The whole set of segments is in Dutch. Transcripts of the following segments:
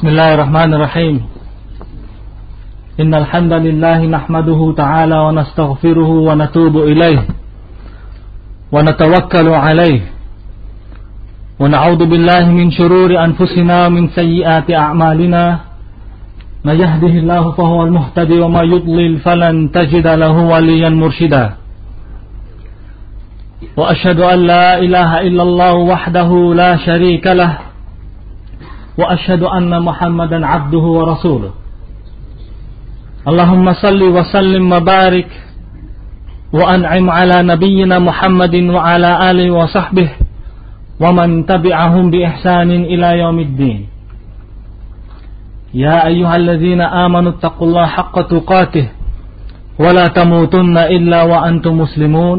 بسم الله الرحمن الرحيم. إن الحمد لله نحمده تعالى ونستغفره ونتوب إليه ونتوكل عليه. ونعوذ بالله من شرور أنفسنا ومن سيئات أعمالنا. ما يهده الله فهو المهتدي وما يضلل فلن تجد له وليا مرشدا. وأشهد أن لا إله إلا الله وحده لا شريك له. وأشهد أن محمدا عبده ورسوله. اللهم صل وسلم وبارك وأنعم على نبينا محمد وعلى آله وصحبه ومن تبعهم بإحسان إلى يوم الدين. يا أيها الذين آمنوا اتقوا الله حق تقاته ولا تموتن إلا وأنتم مسلمون.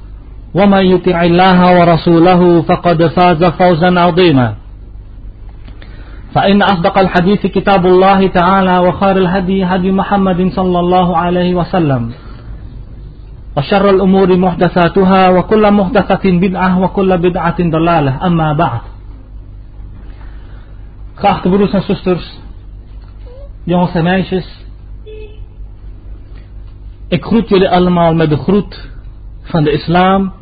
ومن يطع الله ورسوله فقد فاز فوزا عظيما. فإن أصدق الحديث كتاب الله تعالى وخير الهدي هدي محمد صلى الله عليه وسلم. وشر الأمور محدثاتها وكل محدثة بدعة وكل بدعة ضلالة. أما بعد. Geachte broeders en zusters, jongens en meisjes, ik groet jullie allemaal met de groet van de islam,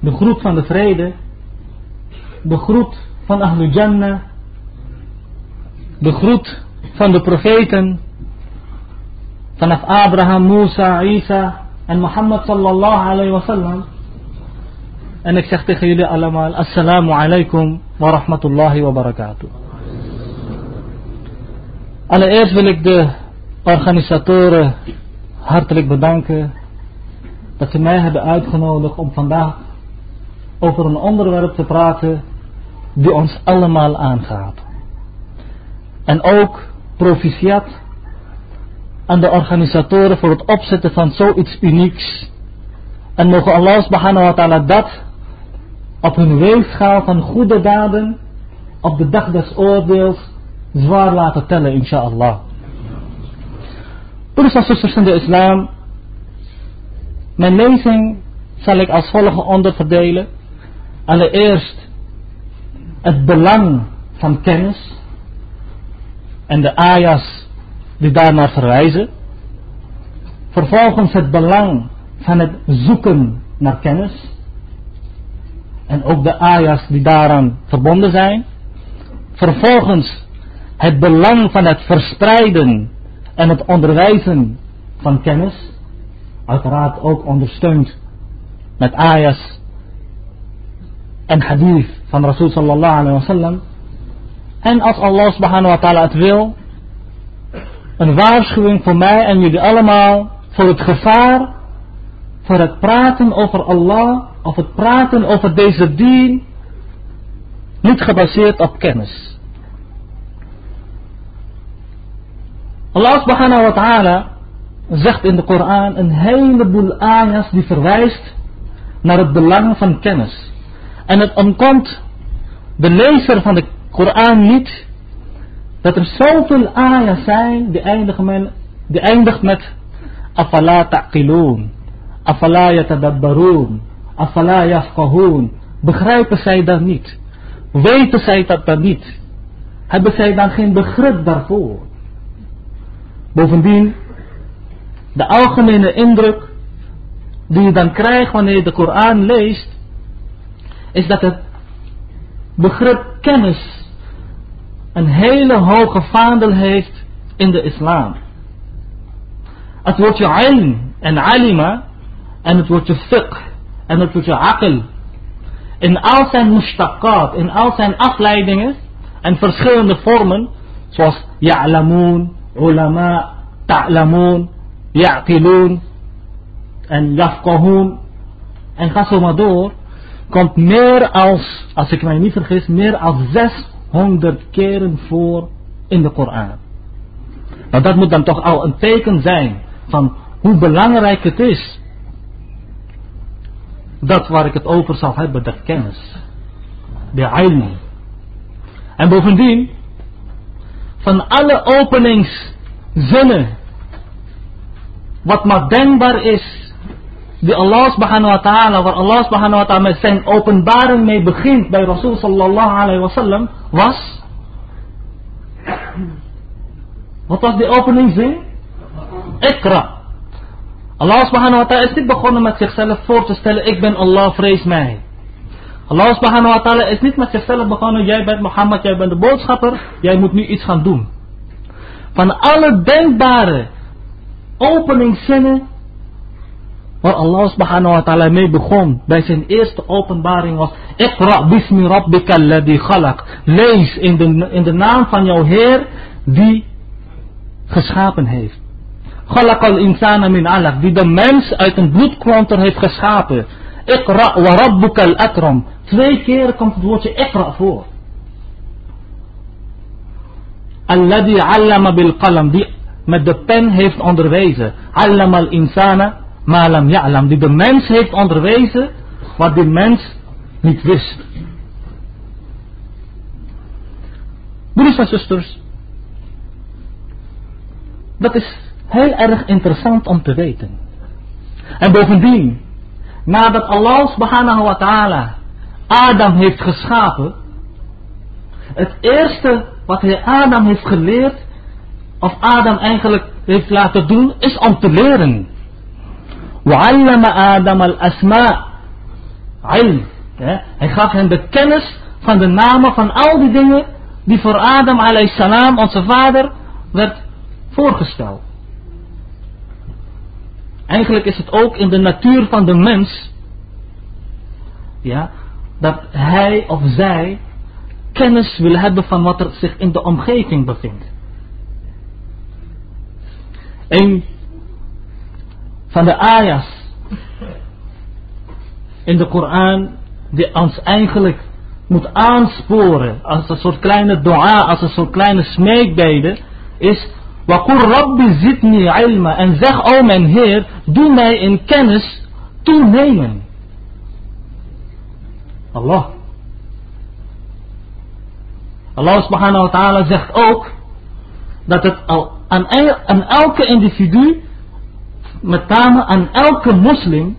de groet van de vrede, de groet van Ahlul Jannah, de groet van de profeten, vanaf Abraham, Musa, Isa en Mohammed sallallahu alayhi wa sallam. En ik zeg tegen jullie allemaal, assalamu alaikum wa rahmatullahi wa barakatuh. Allereerst wil ik de organisatoren hartelijk bedanken dat ze mij hebben uitgenodigd om vandaag over een onderwerp te praten die ons allemaal aangaat. En ook proficiat aan de organisatoren voor het opzetten van zoiets unieks. En mogen Allah subhanahu wa ta'ala dat op hun weegschaal van goede daden op de dag des oordeels zwaar laten tellen, inshallah. Broeders en zusters in de islam, mijn lezing zal ik als volgt onderverdelen. Allereerst het belang van kennis en de ayahs die daarnaar verwijzen. Vervolgens het belang van het zoeken naar kennis. En ook de ayahs die daaraan verbonden zijn. Vervolgens het belang van het verspreiden en het onderwijzen van kennis. Uiteraard ook ondersteund met ayahs en hadith van Rasul sallallahu wa sallam. En als Allah subhanahu wa ta'ala het wil, een waarschuwing voor mij en jullie allemaal voor het gevaar, voor het praten over Allah of het praten over deze dien, niet gebaseerd op kennis. Allah subhanahu wa ta'ala zegt in de Koran een heleboel ayahs die verwijst naar het belang van kennis. En het ontkomt de lezer van de Koran niet dat er zoveel ayahs zijn die eindigen, eindigt met afala ta'qiloon, afala yatadabbaroon, afala yafqahoon. Begrijpen zij dat niet? Weten zij dat dan niet? Hebben zij dan geen begrip daarvoor? Bovendien, de algemene indruk die je dan krijgt wanneer je de Koran leest, is dat het begrip kennis een hele hoge vaandel heeft in de islam. Het woordje ilm en alima en het woordje fiqh en het woordje aql. In al zijn mushtaqat, in al zijn afleidingen en verschillende vormen zoals ya'lamoon, ulama, ta'lamoon, ya'qiloon en yafqahoon en ga zo maar door komt meer als, als ik mij niet vergis, meer als 600 keren voor in de Koran. Nou, dat moet dan toch al een teken zijn van hoe belangrijk het is. Dat waar ik het over zal hebben, dat kennis. De ilm. En bovendien, van alle openingszinnen, wat maar denkbaar is, die Allah subhanahu wa ta'ala, waar Allah subhanahu wa ta'ala met zijn openbaring mee begint bij Rasul sallallahu alayhi wa sallam, was, wat was die openingzin? Ikra. Allah subhanahu wa ta'ala is niet begonnen met zichzelf voor te stellen, ik ben Allah, vrees mij. Allah subhanahu wa ta'ala is niet met zichzelf begonnen, jij bent Mohammed, jij bent de boodschapper, jij moet nu iets gaan doen. Van alle denkbare openingszinnen waar Allah subhanahu wa ta'ala mee begon bij zijn eerste openbaring was Iqra bismi rabbika alladhi khalaq. Lees in de, in de naam van jouw Heer die geschapen heeft. Khalaq al insana min alaq. Die de mens uit een bloedklonter heeft geschapen. Iqra wa rabbuka al akram. Twee keer komt het woordje Iqra voor. Alladhi allama bil qalam. Die met de pen heeft onderwezen. Allama al insana malam ya'lam. Die de mens heeft onderwezen wat de mens niet wist. Broeders en zusters. Dat is heel erg interessant om te weten. En bovendien, nadat Allah subhanahu wa ta'ala Adam heeft geschapen, het eerste wat hij Adam heeft geleerd, of Adam eigenlijk heeft laten doen, is om te leren. وعلم Adam al-asma. Hij gaf hem de kennis van de namen van al die dingen die voor Adam salam, onze vader, werd voorgesteld. Eigenlijk is het ook in de natuur van de mens, ja, dat hij of zij kennis wil hebben van wat er zich in de omgeving bevindt. Een van de ayahs in de Koran die ons eigenlijk moet aansporen als een soort kleine dua, als een soort kleine smeekbede is Waqur Rabbi zidni ilma en zeg o mijn Heer doe mij in kennis toenemen. Allah. Allah subhanahu wa ta'ala zegt ook dat het aan, aan elke individu, met name aan elke moslim,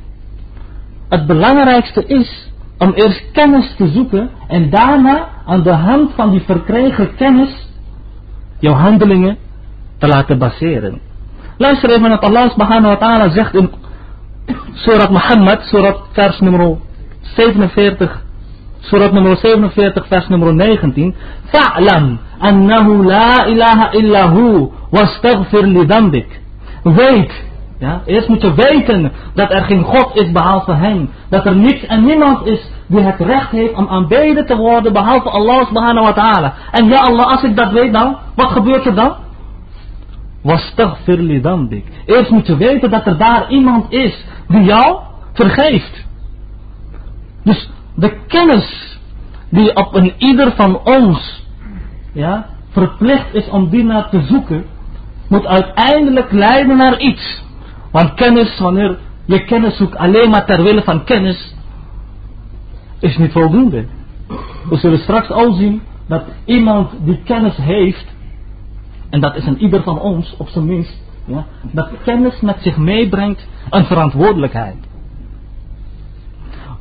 het belangrijkste is om eerst kennis te zoeken en daarna aan de hand van die verkregen kennis jouw handelingen te laten baseren. Luister even wat Allah subhanahu wa ta'ala zegt in Surat Muhammad, Surat vers nummer 47, Surat nummer 47, vers nummer 19. Fa'lam annahu la ilaha li. Weet, ja, eerst moet je weten dat er geen God is behalve hem. Dat er niets en niemand is die het recht heeft om aanbeden te worden behalve Allah subhanahu wa ta'ala. En ja Allah, als ik dat weet dan, wat gebeurt er dan? Wastaghfir li dambik. Eerst moet je weten dat er daar iemand is die jou vergeeft. Dus de kennis die op een ieder van ons ja, verplicht is om die naar te zoeken, moet uiteindelijk leiden naar iets. Want kennis, wanneer je kennis zoekt alleen maar ter wille van kennis, is niet voldoende. We zullen straks al zien dat iemand die kennis heeft, en dat is een ieder van ons op zijn minst, ja, dat kennis met zich meebrengt een verantwoordelijkheid.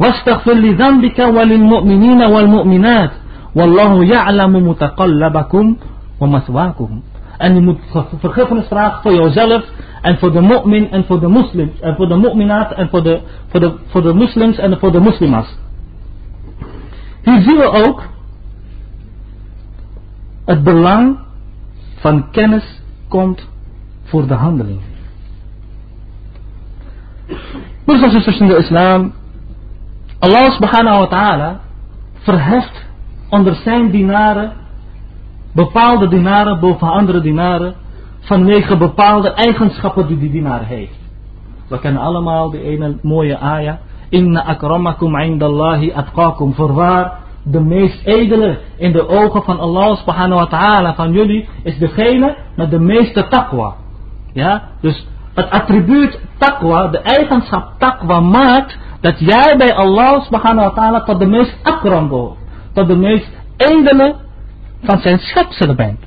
واستغفر لذنبك وللمؤمنين والمؤمنات والله يعلم متقلبكم ومثواكم en je moet vergiffenis vragen voor jezelf en voor de mu'min en voor de moslims en voor de mu'minaat en voor de, voor de, voor de moslims en voor de moslimas. Hier zien we ook het belang van kennis komt voor de handeling. Broers en zusters in de islam, Allah subhanahu wa ta'ala verheft onder zijn dienaren bepaalde dienaren boven andere dienaren vanwege bepaalde eigenschappen die die dienaar heeft. We kennen allemaal die ene mooie ayah. Inna akramakum indallahi atqakum. Voorwaar, de meest edele in de ogen van Allah subhanahu wa ta'ala van jullie is degene met de meeste taqwa. Ja, dus het attribuut taqwa, de eigenschap taqwa maakt dat jij bij Allah subhanahu wa ta'ala tot de meest akram behoort. Tot de meest edele van zijn schepselen bent.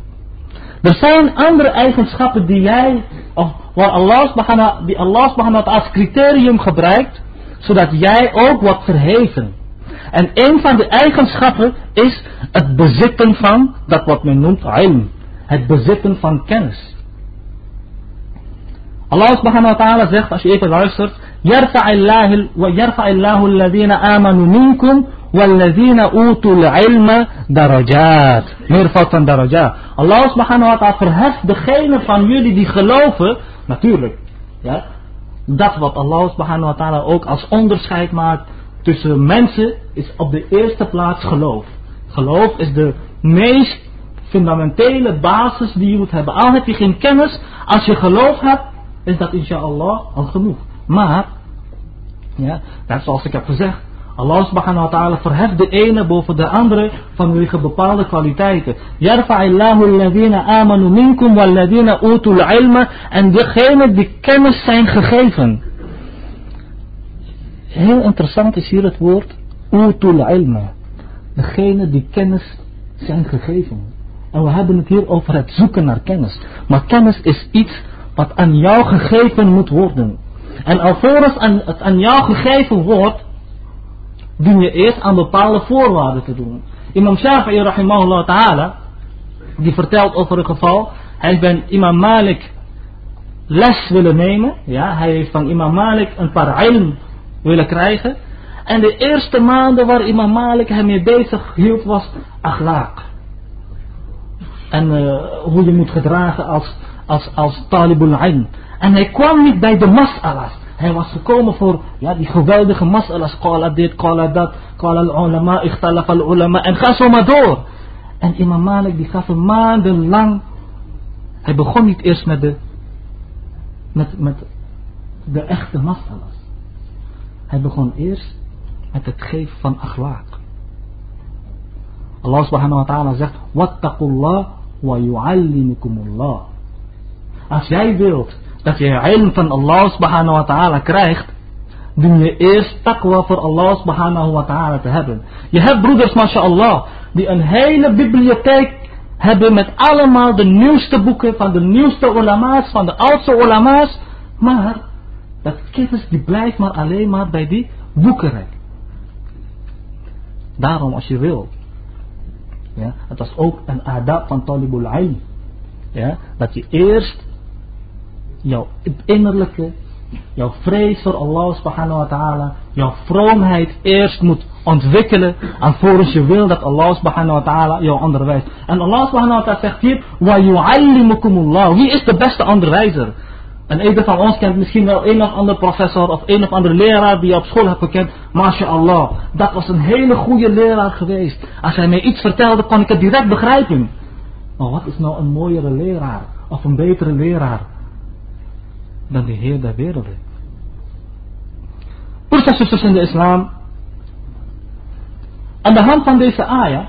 Er zijn andere eigenschappen die jij, of waar Allah subhanahu, die Allah subhanahu wa ta'ala als criterium gebruikt, zodat jij ook wordt verheven. En een van de eigenschappen is het bezitten van dat wat men noemt ilm. Het bezitten van kennis. Allah subhanahu wa ta'ala zegt, als je even luistert, يرفع الله ويرفع الله الذين آمنوا منكم والذين أوتوا العلم درجات meervoud van darajat Allah subhanahu wa ta'ala verheft degene van jullie die geloven natuurlijk ja, dat wat Allah subhanahu wa ta'ala ook als onderscheid maakt tussen mensen is op de eerste plaats geloof. Geloof is de meest fundamentele basis die je moet hebben. Al heb je geen kennis, als je geloof hebt, is dat inshallah al genoeg. Maar, ja, net zoals ik heb gezegd, Allah subhanahu wa ta'ala verheft de ene boven de andere vanwege bepaalde kwaliteiten. Yarfa'illahu alladhina amanu minkum walladhina utul ilma. En degene die kennis zijn gegeven. Heel interessant is hier het woord utul ilma. Degene die kennis zijn gegeven. En we hebben het hier over het zoeken naar kennis. Maar kennis is iets wat aan jou gegeven moet worden. En alvorens het aan jou gegeven wordt, dien je eerst aan bepaalde voorwaarden te doen. Imam Shafi'i rahimahullah ta'ala, die vertelt over een geval, hij heeft bij Imam Malik les willen nemen. Ja, hij heeft van Imam Malik een paar ilm willen krijgen. En de eerste maanden waar Imam Malik hem mee bezig hield was akhlaq. En uh, hoe je moet gedragen als, als, als talibul ilm. En hij kwam niet bij de mas'alas. Hij was gekomen voor ja, die geweldige mas'alas. Qala dit, qala dat, qala al-ulama, ikhtalaf al-ulama. En ga zo maar door. En Imam Malik die gaf hem maandenlang. Hij begon niet eerst met de, met, met de echte mas'alas. Hij begon eerst met het geven van akhlaq. Allah subhanahu wa ta'ala zegt, Wattaqullah wa yu'allimukumullah. Als jij wilt dat je ilm van Allah subhanahu wa ta'ala krijgt, dien je eerst taqwa voor Allah subhanahu wa ta'ala te hebben. Je hebt broeders, mashallah, die een hele bibliotheek hebben met allemaal de nieuwste boeken van de nieuwste ulama's, van de oudste ulama's, maar dat kennis die blijft maar alleen maar bij die boekenrek. Daarom als je wil, ja, het was ook een adab van Talibul Ilm, ja, dat je eerst jouw innerlijke, jouw vrees voor Allah subhanahu wa ta'ala, jouw vroomheid eerst moet ontwikkelen. En volgens je wil dat Allah subhanahu wa ta'ala jou onderwijst. En Allah subhanahu wa ta'ala zegt hier, wa yu'allimukumullah. Wie is de beste onderwijzer? En ieder van ons kent misschien wel een of ander professor of een of andere leraar die je op school hebt gekend. MashaAllah, dat was een hele goede leraar geweest. Als hij mij iets vertelde, kon ik het direct begrijpen. Maar wat is nou een mooiere leraar? Of een betere leraar? Dan de Heer der werelden. Broers in de islam. Aan de hand van deze ayah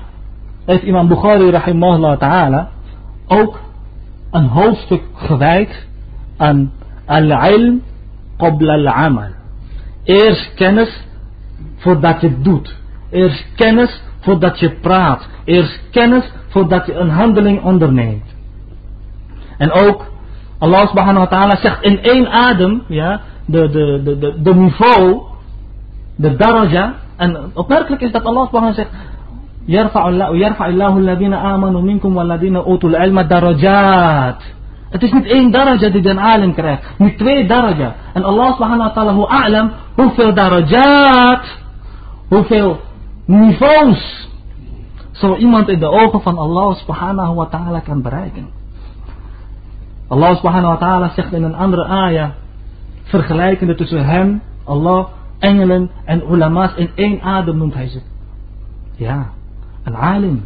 heeft imam Bukhari rahimahullah ta'ala ook een hoofdstuk gewijd aan al-ilm qabla al-amal. Eerst kennis voordat je doet. Eerst kennis voordat je praat. Eerst kennis voordat je een handeling onderneemt. En ook Allah subhanahu wa ta'ala zegt in één adem, ja, de, de, de, de, de niveau, de daraja. En opmerkelijk is dat Allah subhanahu wa ta'ala zegt, يرفع الله الذين آمنوا منكم والذين أوتوا العلم درجات. Het is niet één daraja die de alim krijgt, niet twee daraja. En Allah subhanahu wa ta'ala, hoe a'lam, hoeveel darajat, hoeveel niveaus, zo iemand in de ogen van Allah subhanahu wa ta'ala kan bereiken. Allah subhanahu wa ta'ala zegt in een andere ayah, vergelijkende tussen hem, Allah, engelen en ulama's in één adem noemt hij ze. Ja, een alim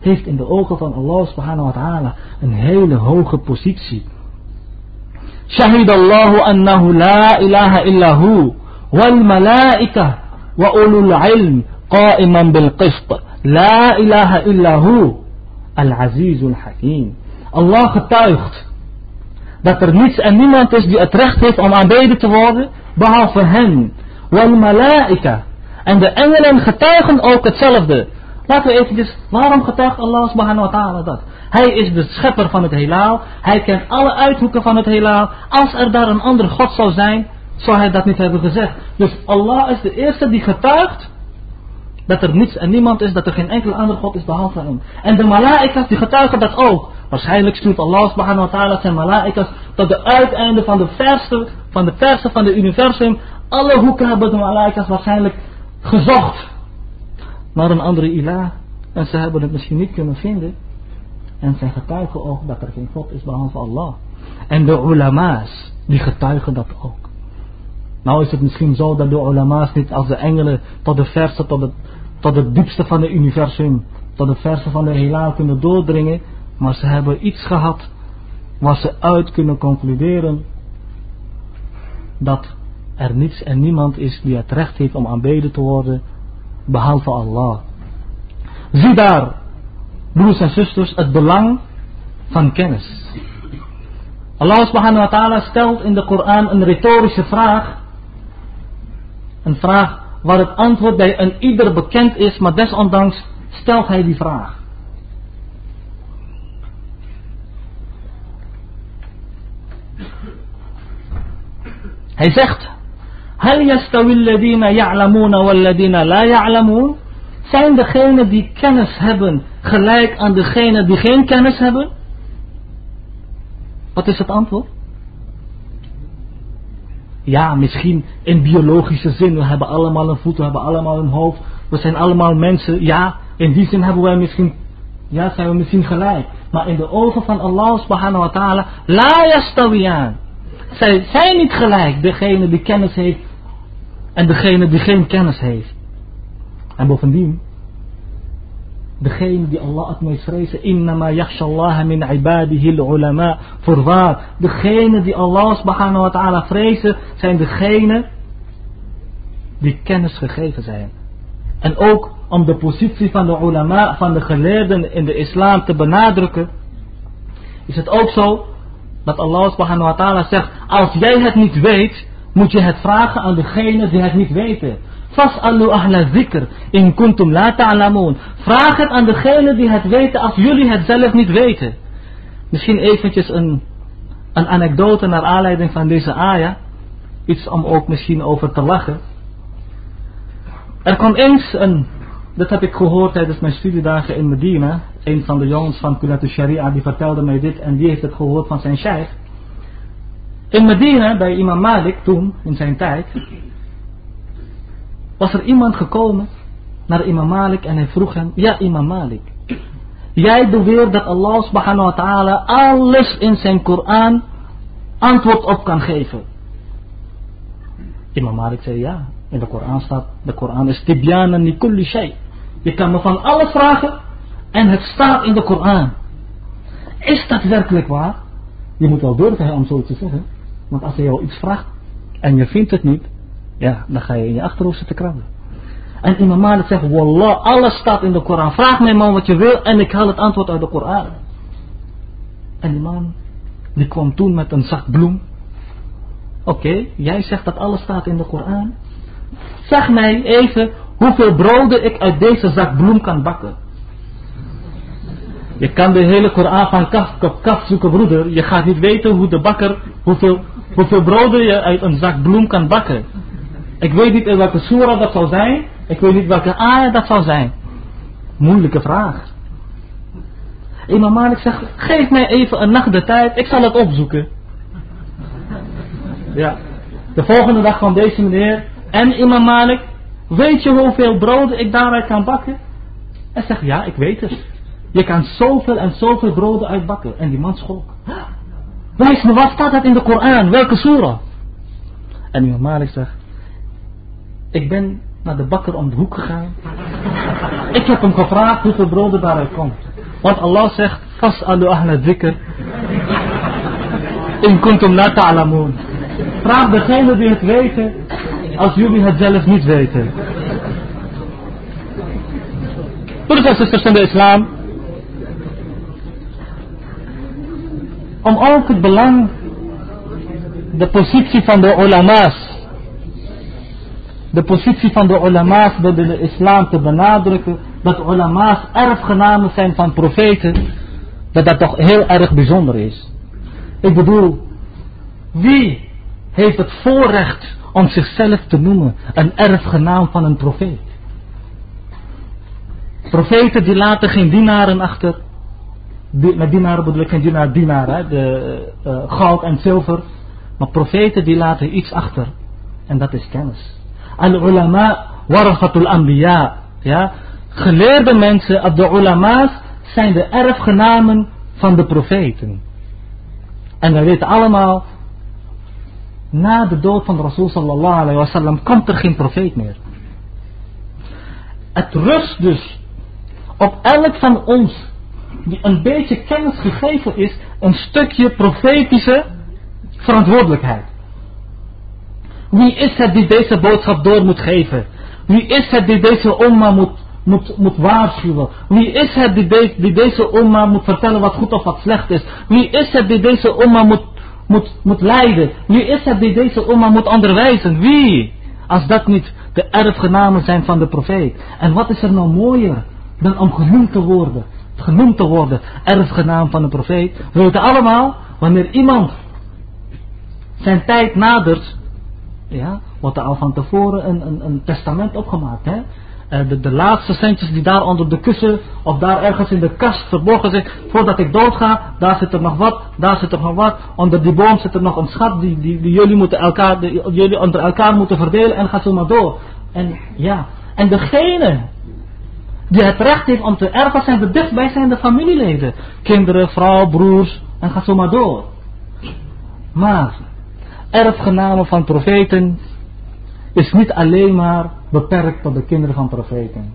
heeft in de ogen van Allah subhanahu wa ta'ala een hele hoge positie. شهد الله أنه لا إله إلا هو والملائكة وأولو العلم قائما بالقسط La ilaha illahu al-azizul hakim. Allah getuigt dat er niets en niemand is die het recht heeft om aanbeden te worden, behalve hem. Wal malaika. En de engelen getuigen ook hetzelfde. Laten we eventjes, waarom getuigt Allah subhanahu wa ta'ala dat? Hij is de schepper van het heelal. Hij kent alle uithoeken van het heelal. Als er daar een andere God zou zijn, zou hij dat niet hebben gezegd. Dus Allah is de eerste die getuigt dat er niets en niemand is, dat er geen enkele andere God is behalve hem. En de mala'ikas die getuigen dat ook. Waarschijnlijk stuurt Allah subhanahu wa ta'ala zijn mala'ikas tot de uiteinde van de verste van de verste van het universum. Alle hoeken hebben de mala'ikas waarschijnlijk gezocht naar een andere ilah. En ze hebben het misschien niet kunnen vinden. En zij getuigen ook dat er geen God is behalve Allah. En de ulama's, die getuigen dat ook. Nou is het misschien zo dat de ulama's niet als de engelen tot de verste, tot het, tot het diepste van het universum, tot het verste van de heelal kunnen doordringen. Maar ze hebben iets gehad waar ze uit kunnen concluderen dat er niets en niemand is die het recht heeft om aanbeden te worden behalve Allah. Zie daar, broers en zusters, het belang van kennis. Allah subhanahu wa ta'ala stelt in de Koran een retorische vraag. Een vraag waar het antwoord bij een ieder bekend is, maar desondanks stelt hij die vraag. Hij zegt, Hal yastawi ya'lamuna walladhina la ya'lamun? Zijn degenen die kennis hebben gelijk aan degenen die geen kennis hebben? Wat is het antwoord? Ja, misschien in biologische zin. We hebben allemaal een voet, we hebben allemaal een hoofd. We zijn allemaal mensen. Ja, in die zin hebben wij misschien, ja, zijn we misschien gelijk. Maar in de ogen van Allah subhanahu wa ta'ala, la yastawiyan. Zij zijn niet gelijk, degene die kennis heeft en degene die geen kennis heeft. En bovendien, degene die Allah het meest vrezen, innama min ibadihi ulama, voorwaar, degene die Allah subhanahu wa ta'ala vrezen, zijn degene die kennis gegeven zijn. En ook om de positie van de ulama, van de geleerden in de islam te benadrukken, is het ook zo dat Allah subhanahu wa ta'ala zegt, als jij het niet weet, moet je het vragen aan degene die het niet weten. Fas'alu ahla zikr in kuntum la ta'lamun. Vraag het aan degene die het weten als jullie het zelf niet weten. Misschien eventjes een, een anekdote naar aanleiding van deze aya. Iets om ook misschien over te lachen. Er kwam eens een, dat heb ik gehoord tijdens mijn studiedagen in Medina. Een van de jongens van Kulat Sharia die vertelde mij dit en die heeft het gehoord van zijn sheikh. In Medina, bij Imam Malik toen, in zijn tijd, was er iemand gekomen naar Imam Malik en hij vroeg hem, ja Imam Malik, jij beweert dat Allah subhanahu wa ta'ala alles in zijn Koran antwoord op kan geven. Imam Malik zei ja, in de Koran staat, de Koran is tibyana ni kulli shay. Je kan me van alles vragen en het staat in de Koran. Is dat werkelijk waar? Je moet wel durven om zo te zeggen. Want als hij jou iets vraagt en je vindt het niet, ja, dan ga je in je achterhoofd zitten krabben. En Imam Malik zegt, Wallah, alles staat in de Koran. Vraag mij man wat je wil en ik haal het antwoord uit de Koran. En die man, die kwam toen met een zak bloem. Oké, jij zegt dat alles staat in de Koran. Zeg mij even hoeveel broden ik uit deze zak bloem kan bakken. Je kan de hele Koran van kaf kaf zoeken, broeder. Je gaat niet weten hoe de bakker, hoeveel, hoeveel broden je uit een zak bloem kan bakken. Ik weet niet in welke surah dat zal zijn. Ik weet niet welke ayah dat zal zijn. Moeilijke vraag. Imam Malik zegt, geef mij even een nacht de tijd, ik zal het opzoeken. Ja. De volgende dag kwam deze meneer en Imam Malik, weet je hoeveel broden ik daaruit kan bakken? Hij zegt, ja, ik weet het. Je kan zoveel en zoveel broden uitbakken. En die man schrok. Wijs me, wat staat dat in de Koran? Welke surah? En Imam Malik zegt, ik ben naar de bakker om de hoek gegaan. Ik heb hem gevraagd hoeveel broden daaruit komt. Want Allah zegt, Fas alu ahla dhikr. In kuntum la ta'lamun. Vraag degene die het weten, als jullie het zelf niet weten. Broeders en zusters in de islam. Om ook het belang, de positie van de ulama's. De positie van de ulama's binnen de islam te benadrukken. Dat ulama's erfgenamen zijn van profeten. Dat dat toch heel erg bijzonder is. Ik bedoel, wie heeft het voorrecht om zichzelf te noemen een erfgenaam van een profeet? Profeten die laten geen dienaren achter. Met dienaren bedoel ik geen dienaar, hè, de, uh, goud en zilver. Maar profeten die laten iets achter. En dat is kennis. Al-ulama warathatul anbiya. Ja? Geleerde mensen, de ulama's, zijn de erfgenamen van de profeten. En we weten allemaal, na de dood van Rasul sallallahu alayhi wa sallam komt er geen profeet meer. Het rust dus op elk van ons die een beetje kennis gegeven is, een stukje profetische verantwoordelijkheid. Wie is het die deze boodschap door moet geven? Wie is het die deze oma moet, moet, moet waarschuwen? Wie is het die, de, die deze oma moet vertellen wat goed of wat slecht is? Wie is het die deze oma moet, moet, moet leiden? Wie is het die deze oma moet onderwijzen? Wie? Als dat niet de erfgenamen zijn van de profeet. En wat is er nou mooier dan om genoemd te worden? Genoemd te worden, erfgenaam van de profeet. We weten allemaal, wanneer iemand zijn tijd nadert, ja, wordt er al van tevoren een, een, testament opgemaakt. Hè? Uh, de, de, laatste centjes die daar onder de kussen of daar ergens in de kast verborgen zijn. Voordat ik doodga, daar zit er nog wat, daar zit er nog wat. Onder die boom zit er nog een schat die, die, die jullie, moeten elkaar, die, jullie onder elkaar moeten verdelen en gaat zo maar door. En ja, en degene die het recht heeft om te erven zijn de dichtbijzijnde familieleden. Kinderen, vrouw, broers en gaat zo maar door. Maar erfgenamen van profeten is niet alleen maar beperkt tot de kinderen van profeten.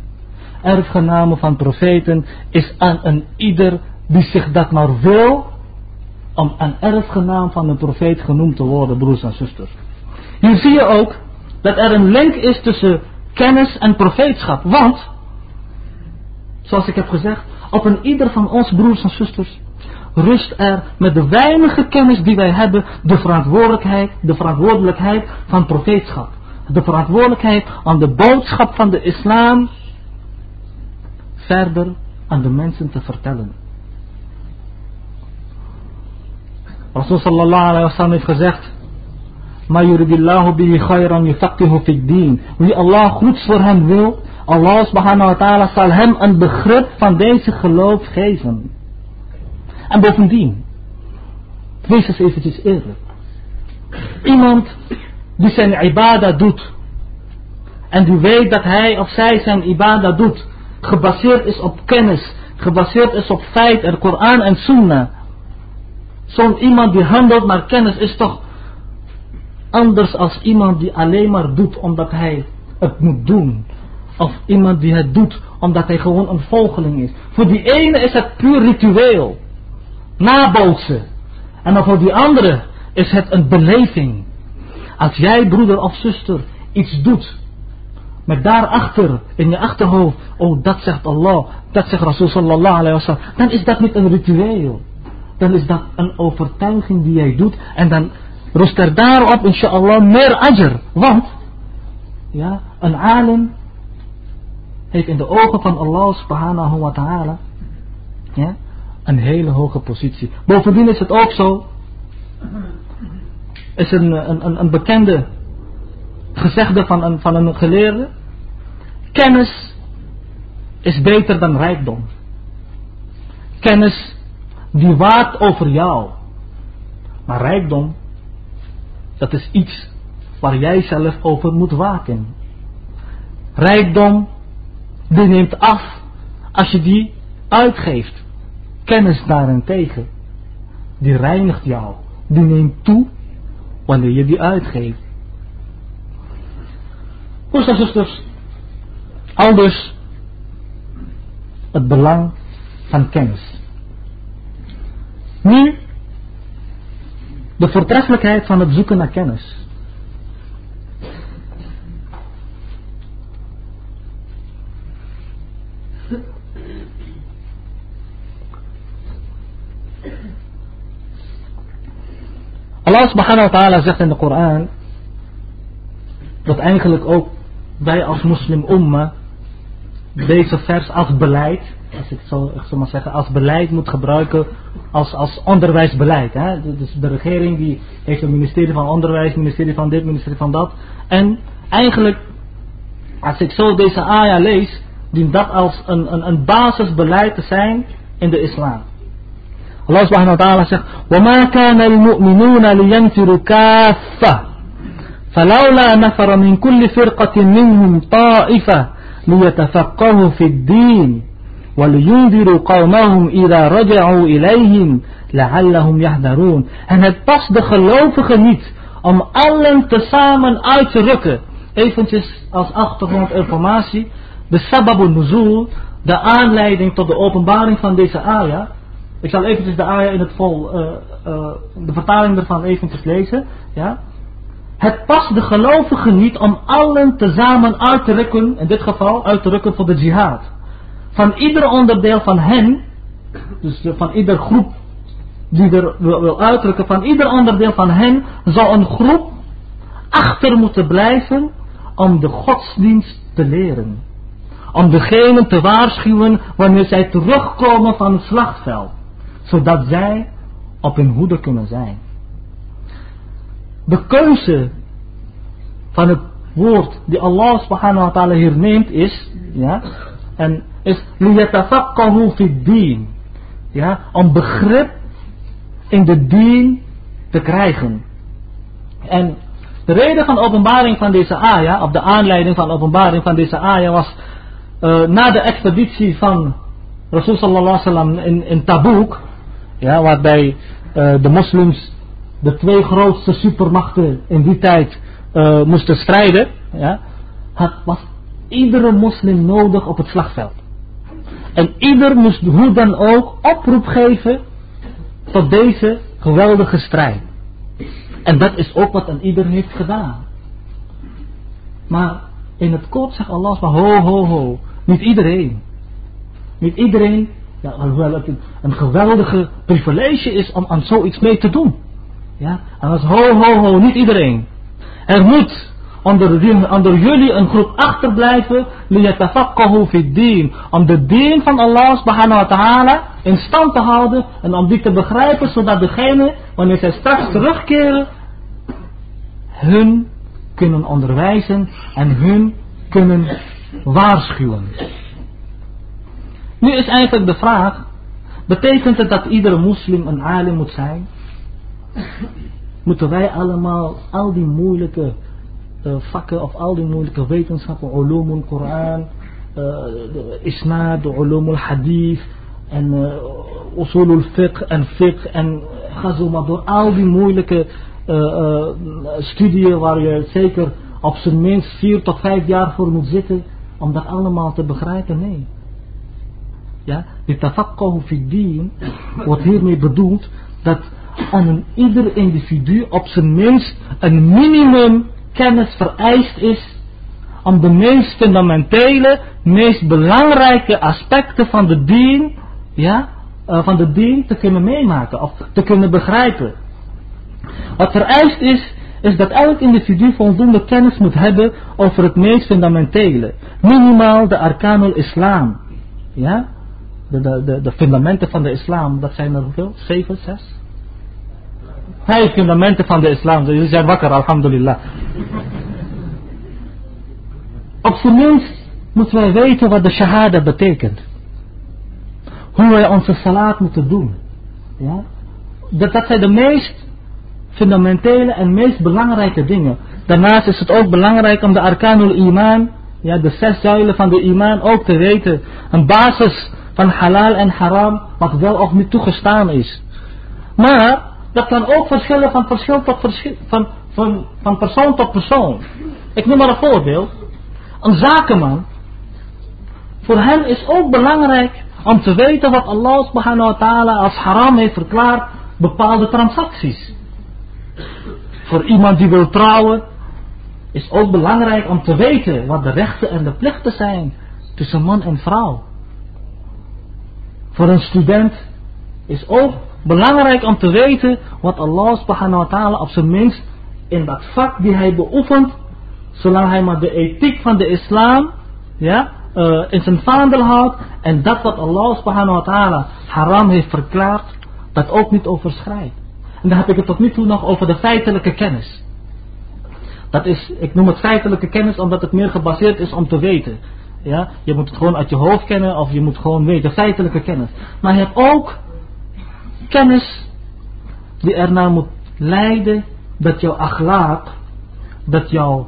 Erfgenamen van profeten is aan een ieder die zich dat maar wil, om een erfgenaam van een profeet genoemd te worden, broers en zusters. Hier zie je ook dat er een link is tussen kennis en profeetschap. Want, zoals ik heb gezegd, op een ieder van ons broers en zusters rust er met de weinige kennis die wij hebben de verantwoordelijkheid, de verantwoordelijkheid van profeetschap. De verantwoordelijkheid om de boodschap van de islam verder aan de mensen te vertellen. Rasul sallallahu alayhi wa sallam heeft gezegd, bihi khayran din. Wie Allah goeds voor hem wil, Allah subhanahu wa ta'ala zal hem een begrip van deze geloof geven. En bovendien, wees eens eventjes eerlijk. Iemand die zijn ibada doet. En die weet dat hij of zij zijn ibada doet. Gebaseerd is op kennis. Gebaseerd is op feit en Koran en Sunnah. Zo'n iemand die handelt naar kennis is toch anders als iemand die alleen maar doet omdat hij het moet doen. Of iemand die het doet omdat hij gewoon een volgeling is. Voor die ene is het puur ritueel nabootsen. En dan voor die andere is het een beleving. Als jij broeder of zuster iets doet. Met daarachter in je achterhoofd. Oh dat zegt Allah. Dat zegt Rasul sallallahu alayhi wa sallam. Dan is dat niet een ritueel. Dan is dat een overtuiging die jij doet. En dan rust er daarop inshallah meer ajr. Want. Ja, een alim heeft in de ogen van Allah subhanahu wa ta'ala. Een hele hoge positie. Bovendien is het ook zo, is een, een, een bekende gezegde van een, van een geleerde, kennis is beter dan rijkdom. Kennis die waakt over jou. Maar rijkdom, dat is iets waar jij zelf over moet waken. Rijkdom, die neemt af als je die uitgeeft. Kennis daarentegen, die reinigt jou, die neemt toe wanneer je die uitgeeft. Broers zusters, aldus het belang van kennis. Nu, de voortreffelijkheid van het zoeken naar kennis. Allah subhanahu wa ta'ala zegt in de Koran dat eigenlijk ook wij als moslim umma deze vers als beleid, als ik zo, ik maar zeggen, als beleid moet gebruiken als, als onderwijsbeleid. Hè? Dus de regering die heeft een ministerie van onderwijs, ministerie van dit, ministerie van dat. En eigenlijk, als ik zo deze ayah lees, dient dat als een, een, een basisbeleid te zijn in de islam. Allah subhanahu wa ta'ala zegt, وَمَا كَانَ الْمُؤْمِنُونَ لِيَنْفِرُوا كَافَّةً فلولا نفر من كل فرقة منهم طائفة ليتفقهوا في الدين ولينذروا قومهم إذا رجعوا إليهم لعلهم يحذرون En het past de gelovigen niet om allen tezamen uit te rukken. Eventjes als achtergrondinformatie. De sababu nuzul, de aanleiding tot de openbaring van deze ayah. ik zal eventjes de ayah in het vol, uh, uh, de vertaling ervan eventjes lezen. Ja. Het past de gelovigen niet om allen tezamen uit te rukken, in dit geval uit te rukken voor de jihad. Van ieder onderdeel van hen, dus van ieder groep die er wil uitdrukken, van ieder onderdeel van hen zal een groep achter moeten blijven om de godsdienst te leren. Om degenen te waarschuwen wanneer zij terugkomen van het slagveld. Zodat zij op hun hoede kunnen zijn de keuze van het woord die Allah subhanahu wa ta'ala hier neemt is, ja, en is liyatafakkahu fi. Ja, om begrip in de dien te krijgen. En de reden van openbaring van deze ayah, of de aanleiding van openbaring van deze ayah was uh, na de expeditie van Rasul sallallahu alaihi wasallam in, in Tabuk, ja, waarbij uh, de moslims de twee grootste supermachten in die tijd uh, moesten strijden, ja, had, was iedere moslim nodig op het slagveld. En ieder moest hoe dan ook oproep geven tot deze geweldige strijd. En dat is ook wat een ieder heeft gedaan. Maar in het kort zegt Allah ho ho ho, niet iedereen. Niet iedereen, ja, hoewel het een, geweldige privilege is om aan zoiets mee te doen. Ja, en dat is ho, ho, ho, niet iedereen. Er moet onder, onder jullie een groep achterblijven. Om de dien van Allah subhanahu wa ta'ala in stand te houden en om die te begrijpen, zodat degene, wanneer zij straks terugkeren, hun kunnen onderwijzen en hun kunnen waarschuwen. Nu is eigenlijk de vraag, betekent het dat iedere moslim een alim moet zijn? moeten wij allemaal al die moeilijke uh, vakken of al die moeilijke wetenschappen, ulumul Koran, uh, de isnad, de ulumul hadith en uh, usulul fiqh en fiqh en ga zo maar door al die moeilijke studieën waar je zeker op zijn minst vier tot vijf jaar voor moet zitten om dat allemaal te begrijpen, nee. Ja, de tafakkahu fi wordt hiermee bedoeld dat aan een ieder individu op zijn minst een minimum kennis vereist is om de meest fundamentele, meest belangrijke aspecten van de dien, ja, uh, van de dien te kunnen meemaken of te kunnen begrijpen. Wat vereist is, is dat elk individu voldoende kennis moet hebben over het meest fundamentele. Minimaal de arkanul islam. Ja? De, de, de, fundamenten van de islam, dat zijn er hoeveel? Zeven, zes? Vijf fundamenten van de islam. Jullie zijn wakker, alhamdulillah. Op zijn minst moeten wij weten wat de shahada betekent. Hoe wij onze salat moeten doen. Ja? Dat, dat zijn de meest fundamentele en meest belangrijke dingen. Daarnaast is het ook belangrijk om de arkanul iman, ja, de zes zuilen van de iman ook te weten. Een basis van halal en haram, wat wel of niet toegestaan is. Maar dat kan ook verschillen van, verschil van, van, van persoon tot persoon. Ik noem maar een voorbeeld. Een zakenman. Voor hem is ook belangrijk om te weten wat Allah subhanahu wa ta'ala als haram heeft verklaard. Bepaalde transacties. Voor iemand die wil trouwen. Is ook belangrijk om te weten wat de rechten en de plichten zijn. Tussen man en vrouw. Voor een student is ook belangrijk om te weten wat Allah subhanahu wa ta'ala op zijn minst in dat vak die hij beoefent, zolang hij maar de ethiek van de islam ja, uh, in zijn vaandel houdt en dat wat Allah subhanahu wa ta'ala haram heeft verklaard, dat ook niet overschrijdt. En dan heb ik het tot nu toe nog over de feitelijke kennis. Dat is, ik noem het feitelijke kennis omdat het meer gebaseerd is om te weten. Ja, je moet het gewoon uit je hoofd kennen of je moet gewoon weten, feitelijke kennis. Maar je hebt ook kennis die ernaar moet leiden dat jouw akhlaaq, dat jouw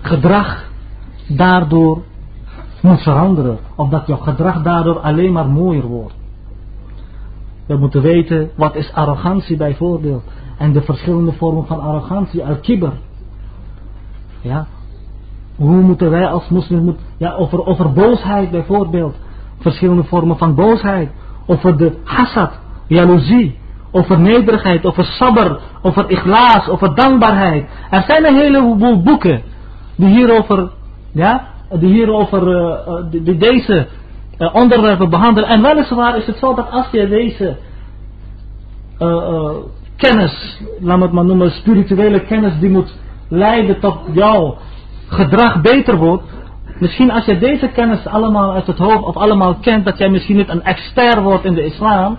gedrag daardoor moet veranderen. Of dat jouw gedrag daardoor alleen maar mooier wordt. We moeten weten wat is arrogantie bijvoorbeeld. En de verschillende vormen van arrogantie, al-kibber. Ja. Hoe moeten wij als moslims, ja, over, over boosheid bijvoorbeeld. Verschillende vormen van boosheid. Over de hasad, jaloezie. Over nederigheid, over sabber, over ikhlaas, over dankbaarheid. Er zijn een heleboel boeken die hierover, ja, die hierover, uh, die, deze uh, onderwerpen behandelen. En weliswaar is het zo dat als je deze kennis, laat het maar noemen, spirituele kennis, die moet leiden tot jouw gedrag beter wordt. Misschien als je deze kennis allemaal uit het hoofd of allemaal kent, dat jij misschien niet een expert wordt in de islam,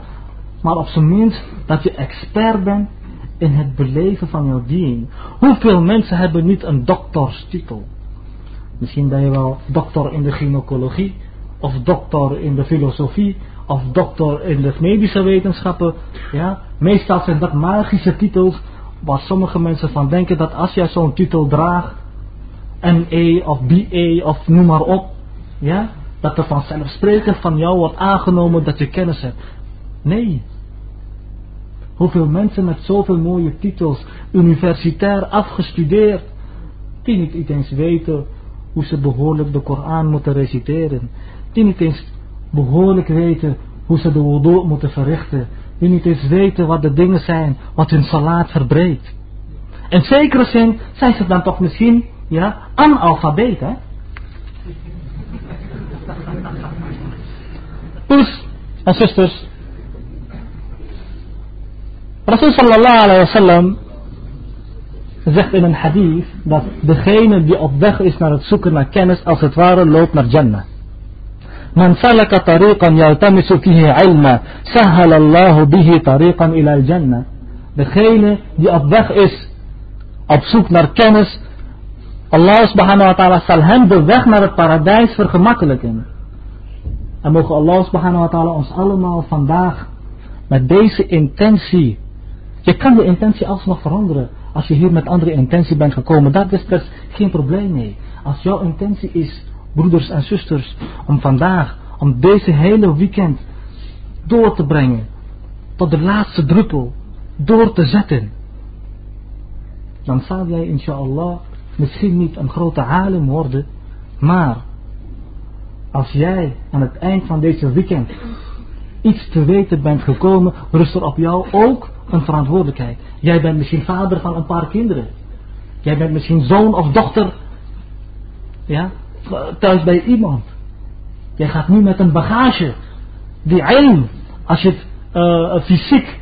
maar op zijn minst dat je expert bent in het beleven van jouw dien. Hoeveel mensen hebben niet een dokterstitel? Misschien ben je wel dokter in de gynaecologie, of dokter in de filosofie, of dokter in de medische wetenschappen. Ja? Meestal zijn dat magische titels waar sommige mensen van denken dat als jij zo'n titel draagt, ME of BA of noem maar op, ja, dat er vanzelfsprekend van jou wordt aangenomen dat je kennis hebt. Nee. Hoeveel mensen met zoveel mooie titels, universitair afgestudeerd, die niet eens weten hoe ze behoorlijk de Koran moeten reciteren. Die niet eens behoorlijk weten hoe ze de wudu moeten verrichten. Die niet eens weten wat de dingen zijn wat hun salaat verbreekt. In zekere zin zijn ze dan toch misschien ja, analfabeet. Hè? Broers en zusters. Rasul sallallahu alayhi wa sallam zegt in een hadith dat degene die op weg is naar het zoeken naar kennis als het ware loopt naar Jannah. Man salaka tariqan yaltamisu ilma sahhala Allah bihi tariqan ila al-jannah. Degene die op weg is op zoek naar kennis Allah subhanahu wa ta'ala zal hem de weg naar het paradijs vergemakkelijken. En mogen Allah subhanahu wa ta'ala ons allemaal vandaag met deze intentie. Je kan de intentie alsnog veranderen. Als je hier met andere intentie bent gekomen, daar is er geen probleem mee. Als jouw intentie is, broeders en zusters, om vandaag, om deze hele weekend door te brengen, tot de laatste druppel, door te zetten, dan zal jij inshallah misschien niet een grote alim worden, maar als jij aan het eind van deze weekend iets te weten bent gekomen, rust er op jou ook een verantwoordelijkheid. Jij bent misschien vader van een paar kinderen. Jij bent misschien zoon of dochter ja, thuis bij iemand. Jij gaat nu met een bagage. Die ilm, als je het uh, fysiek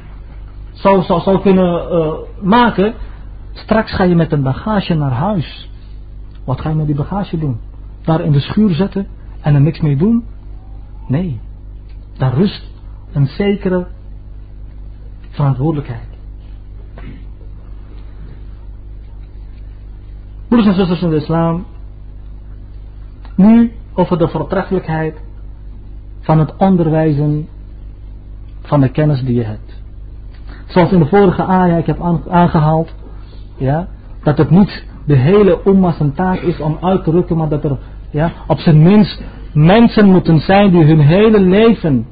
zou, zou, zou kunnen uh, maken, straks ga je met een bagage naar huis. Wat ga je met die bagage doen? Daar in de schuur zetten en er niks mee doen? Nee. Daar rust een zekere verantwoordelijkheid. Broeders en zusters in de islam, nu over de voortreffelijkheid van het onderwijzen van de kennis die je hebt. Zoals in de vorige ayah ik heb aangehaald, ja, dat het niet de hele umma zijn taak is om uit te rukken, maar dat er ja, op zijn minst mensen moeten zijn die hun hele leven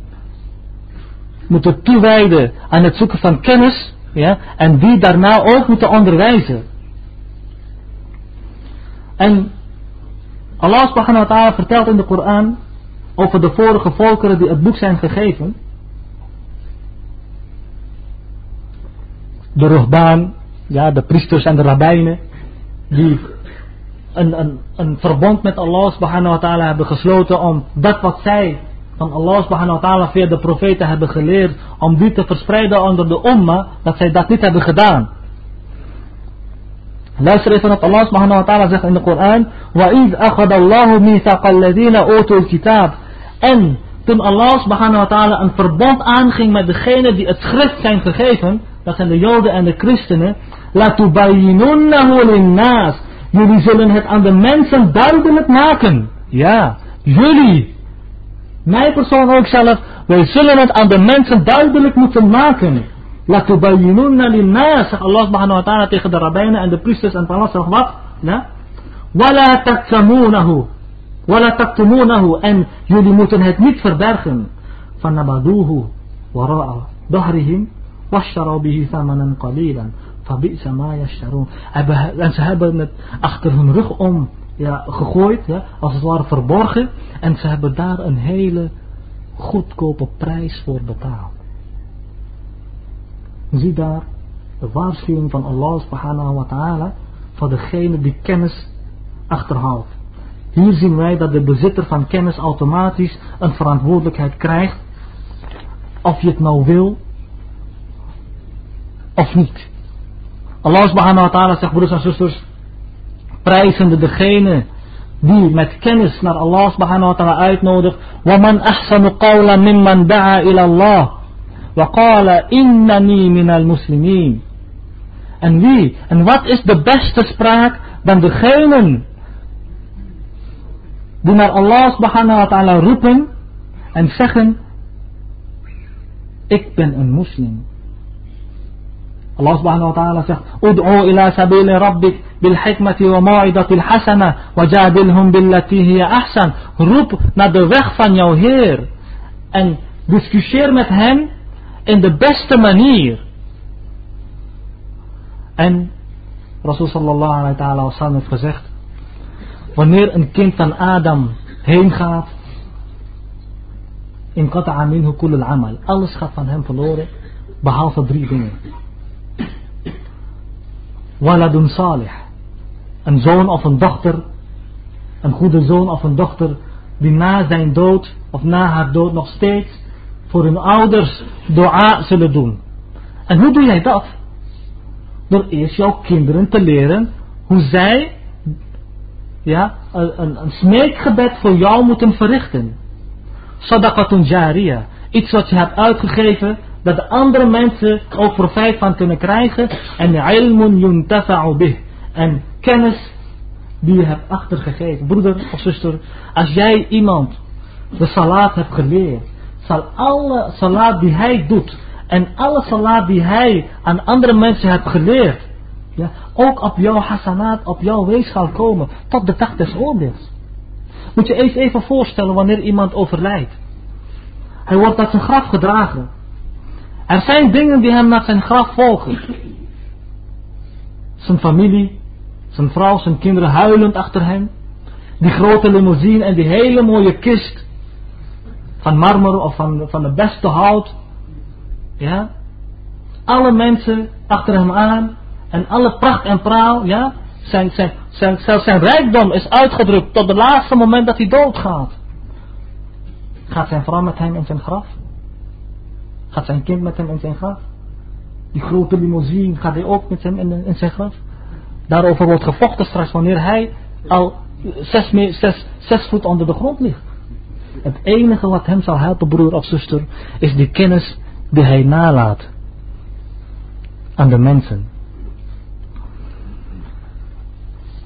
moeten toewijden aan het zoeken van kennis, ja, en die daarna ook moeten onderwijzen. En Allah subhanahu wa ta'ala vertelt in de Koran over de vorige volkeren die het boek zijn gegeven. De ruhbaan, ja, de priesters en de rabbijnen, die een, een, een verbond met Allah subhanahu wa ta'ala hebben gesloten om dat wat zij van Allah subhanahu wa ta'ala via de profeten hebben geleerd om die te verspreiden onder de umma, dat zij dat niet hebben gedaan. Luister even wat Allah subhanahu wa ta'ala zegt in de Koran. وَإِذْ أَخَذَ اللَّهُ مِيثَاقَ الَّذِينَ أُوتُوا الْكِتَابِ En toen Allah subhanahu wa ta'ala een verbond aanging met degene die het schrift zijn gegeven, dat zijn de Joden en de Christenen, naas. Jullie zullen het aan de mensen duidelijk maken. Ja, jullie. mij persoon ook zelf. Wij zullen het aan de mensen duidelijk moeten maken. Latubayyinunna linnaas, zegt Allah subhanahu wa ta'ala tegen de rabbijnen en de priesters en van zegt wat? Wala taktamunahu. Wala. En jullie moeten het niet verbergen. Van nabaduhu wara'a dahrihim وَاشْتَرَوْا بِهِ ثَمَنًا قَلِيلًا فَبِئْسَ مَا يَشْتَرُونَ En ze hebben het achter hun rug om ja, gegooid, ja, als het ware verborgen. En ze hebben daar een hele goedkope prijs voor betaald. Zie daar de waarschuwing van Allah subhanahu wa ta'ala voor degene die kennis achterhaalt. Hier zien wij dat de bezitter van kennis automatisch een verantwoordelijkheid krijgt. Of je het nou wil of niet. Allah subhanahu wa ta'ala zegt broeders en zusters. Prijzende degene die met kennis naar Allah subhanahu wa ta'ala uitnodigt. وَمَنْ أَحْسَنُ قَوْلًا مِمَّنْ دَعَا إِلَى اللَّهِ وَقَالَ إِنَّنِي مِنَ الْمُسْلِمِينَ En wie? En wat is de beste spraak dan degenen die naar Allah subhanahu wa ta'ala roepen en zeggen ik ben een moslim. Ud'u ila sabili rabbik bil hikmati wa ma'idatil hasana wa jadilhum billati hiya ahsan. Roep naar de weg van jouw Heer en discussieer met hem in de beste manier. En Rasul sallallahu alayhi wa sallam heeft gezegd Wanneer een kind van Adam heen gaat, in qata'a minhu kull amal. Alles gaat van hem verloren, behalve drie dingen. Waladun salih. Een zoon of een dochter, een goede zoon of een dochter, die na zijn dood of na haar dood nog steeds voor hun ouders dua zullen doen. En hoe doe jij dat? Door eerst jouw kinderen te leren hoe zij ja, een, een smeekgebed voor jou moeten verrichten. Sadaqatun jariyah. Iets wat je hebt uitgegeven, dat de andere mensen ook profijt van kunnen krijgen. En ilmun yuntafa'u bih. En kennis die je hebt achtergegeven. Broeder of zuster, als jij iemand de salat hebt geleerd, zal alle salat die hij doet en alle salat die hij aan andere mensen hebt geleerd, ja, ook op jouw hasanaat, op jouw weegschaal komen. Tot de dag des oordeels. Moet je eens even voorstellen wanneer iemand overlijdt. Hij wordt naar zijn graf gedragen. Er zijn dingen die hem naar zijn graf volgen. Zijn familie, zijn vrouw, zijn kinderen huilend achter hem. Die grote limousine en die hele mooie kist. Van marmer of van, van de beste hout. Ja. Alle mensen achter hem aan. En alle pracht en praal, ja, zijn, zijn, zijn, zelfs zijn rijkdom is uitgedrukt tot het laatste moment dat hij doodgaat. Gaat zijn vrouw met hem in zijn graf? Gaat zijn kind met hem in zijn graf? Die grote limousine, gaat hij ook met hem in, zijn graf? Daarover wordt gevochten straks wanneer hij al zes, zes, zes voet onder de grond ligt. Het enige wat hem zal helpen, broer of zuster, is de kennis die hij nalaat aan de mensen.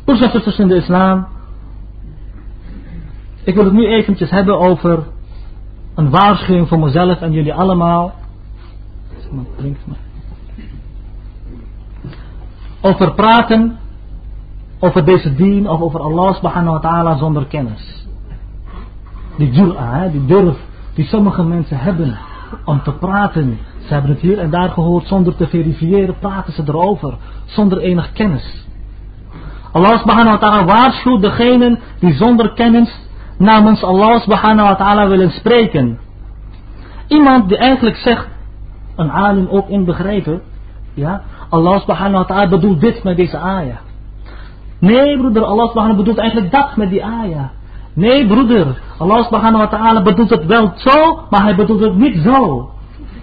Broers en in de islam. Ik wil het nu eventjes hebben over een waarschuwing voor mezelf en jullie allemaal. Over praten over deze dien of over Allah subhanahu wa ta'ala zonder kennis. Die jur'a, die durf die sommige mensen hebben om te praten. Ze hebben het hier en daar gehoord zonder te verifiëren, praten ze erover, zonder enig kennis. Allah subhanahu wa ta'ala waarschuwt degenen die zonder kennis namens Allah subhanahu wa ta'ala willen spreken. Iemand die eigenlijk zegt, een alim ook inbegrepen, ja, Allah subhanahu wa ta'ala bedoelt dit met deze ayah. Nee broeder, Allah subhanahu bedoelt eigenlijk dat met die ayah. Nee broeder, Allah subhanahu wa ta'ala bedoelt het wel zo, maar hij bedoelt het niet zo.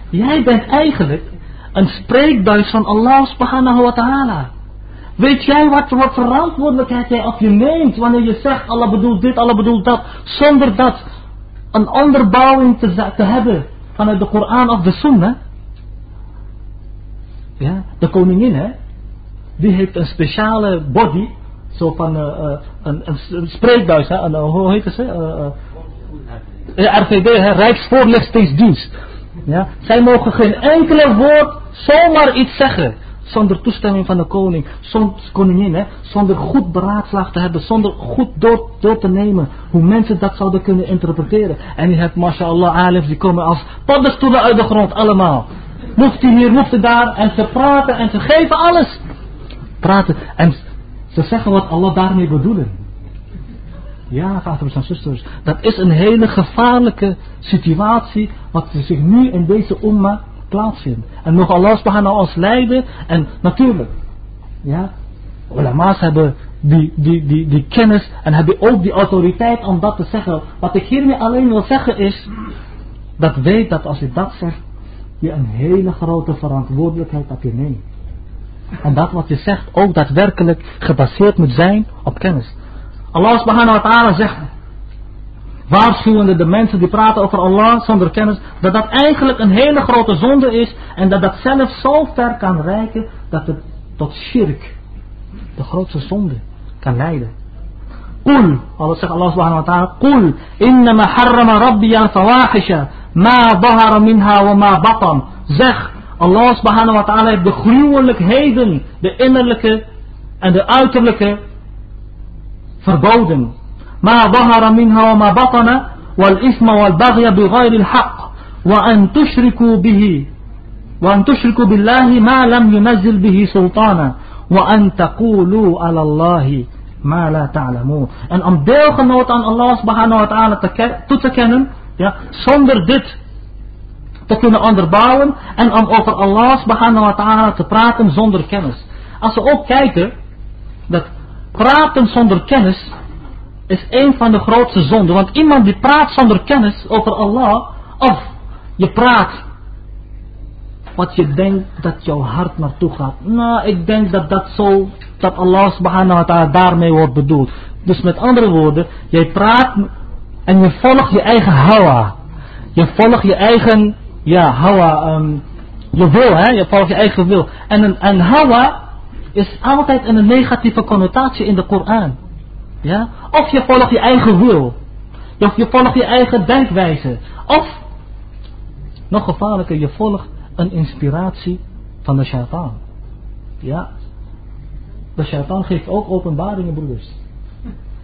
Jij bent eigenlijk een spreekbuis van Allah subhanahu wa ta'ala. Weet jij wat voor verantwoordelijkheid jij op je neemt wanneer je zegt Allah bedoelt dit, Allah bedoelt dat, zonder dat een onderbouwing te, te hebben vanuit de Koran of de Sunnah? Ja, de koningin hè, die heeft een speciale body, zo van uh, uh, een, een, spreekbuis, hè, een, hoe heet het? Uh, RVD, hè, Rijksvoorlichtingsdienst. Ja, zij mogen geen enkele woord zomaar iets zeggen zonder toestemming van de koning, zonder koningin, hè, zonder goed beraadslaagd te hebben, zonder goed door, te nemen hoe mensen dat zouden kunnen interpreteren. En je hebt, mashallah, alims die komen als paddenstoelen uit de grond, allemaal. Mufti hier, mufti daar, en ze praten en ze geven alles. Praten, en ze zeggen wat Allah daarmee bedoelen. Ja, vaders en zusters, dat is een hele gevaarlijke situatie wat zich nu in deze umma plaatsvindt. En nog Allah subhanahu ons leiden. En natuurlijk, ja, ulama's hebben die, die, die, die kennis en hebben ook die autoriteit om dat te zeggen. Wat ik hiermee alleen wil zeggen is, dat weet dat als je dat zegt, je een hele grote verantwoordelijkheid op je neemt. En dat wat je zegt ook daadwerkelijk gebaseerd moet zijn op kennis. Allah subhanahu wa ta'ala zegt waarschuwende de mensen die praten over Allah zonder kennis, dat dat eigenlijk een hele grote zonde is en dat dat zelf zo ver kan reiken dat het tot shirk, de grootste zonde, kan leiden. Qul, Allah zegt Allah subhanahu wa ta'ala, Qul, innama harrama rabbi al ما ظهر منها وما بطن. زخ الله سبحانه وتعالى heeft de gruwelijk heden de innerlijke en de uiterlijke verboden. ما ظهر منها وما بطن والإثم والبغي بغير الحق. وأن تشركوا به وأن تشركوا بالله ما لم ينزل به سلطانا. وأن تقولوا على الله ما لا تعلمون. أن أم ديوخ نوت الله سبحانه وتعالى تتكنن ja, zonder dit te kunnen onderbouwen en om over Allah subhanahu wa ta'ala te praten zonder kennis als we ook kijken dat praten zonder kennis is een van de grootste zonden. Want iemand die praat zonder kennis over Allah, of je praat wat je denkt dat jouw hart naartoe gaat. Nou, ik denk dat dat zo, dat Allah subhanahu wa ta'ala daarmee wordt bedoeld. Dus met andere woorden, jij praat en je volgt je eigen hawa. Je volgt je eigen, ja, hawa, um, je wil, hè, je volgt je eigen wil. En een, een hawa is altijd een negatieve connotatie in de Koran. Ja? Of je volgt je eigen wil. Of je volgt je eigen denkwijze. Of, nog gevaarlijker, je volgt een inspiratie van de shaitaan. Ja. De shaitaan geeft ook openbaringen, broeders.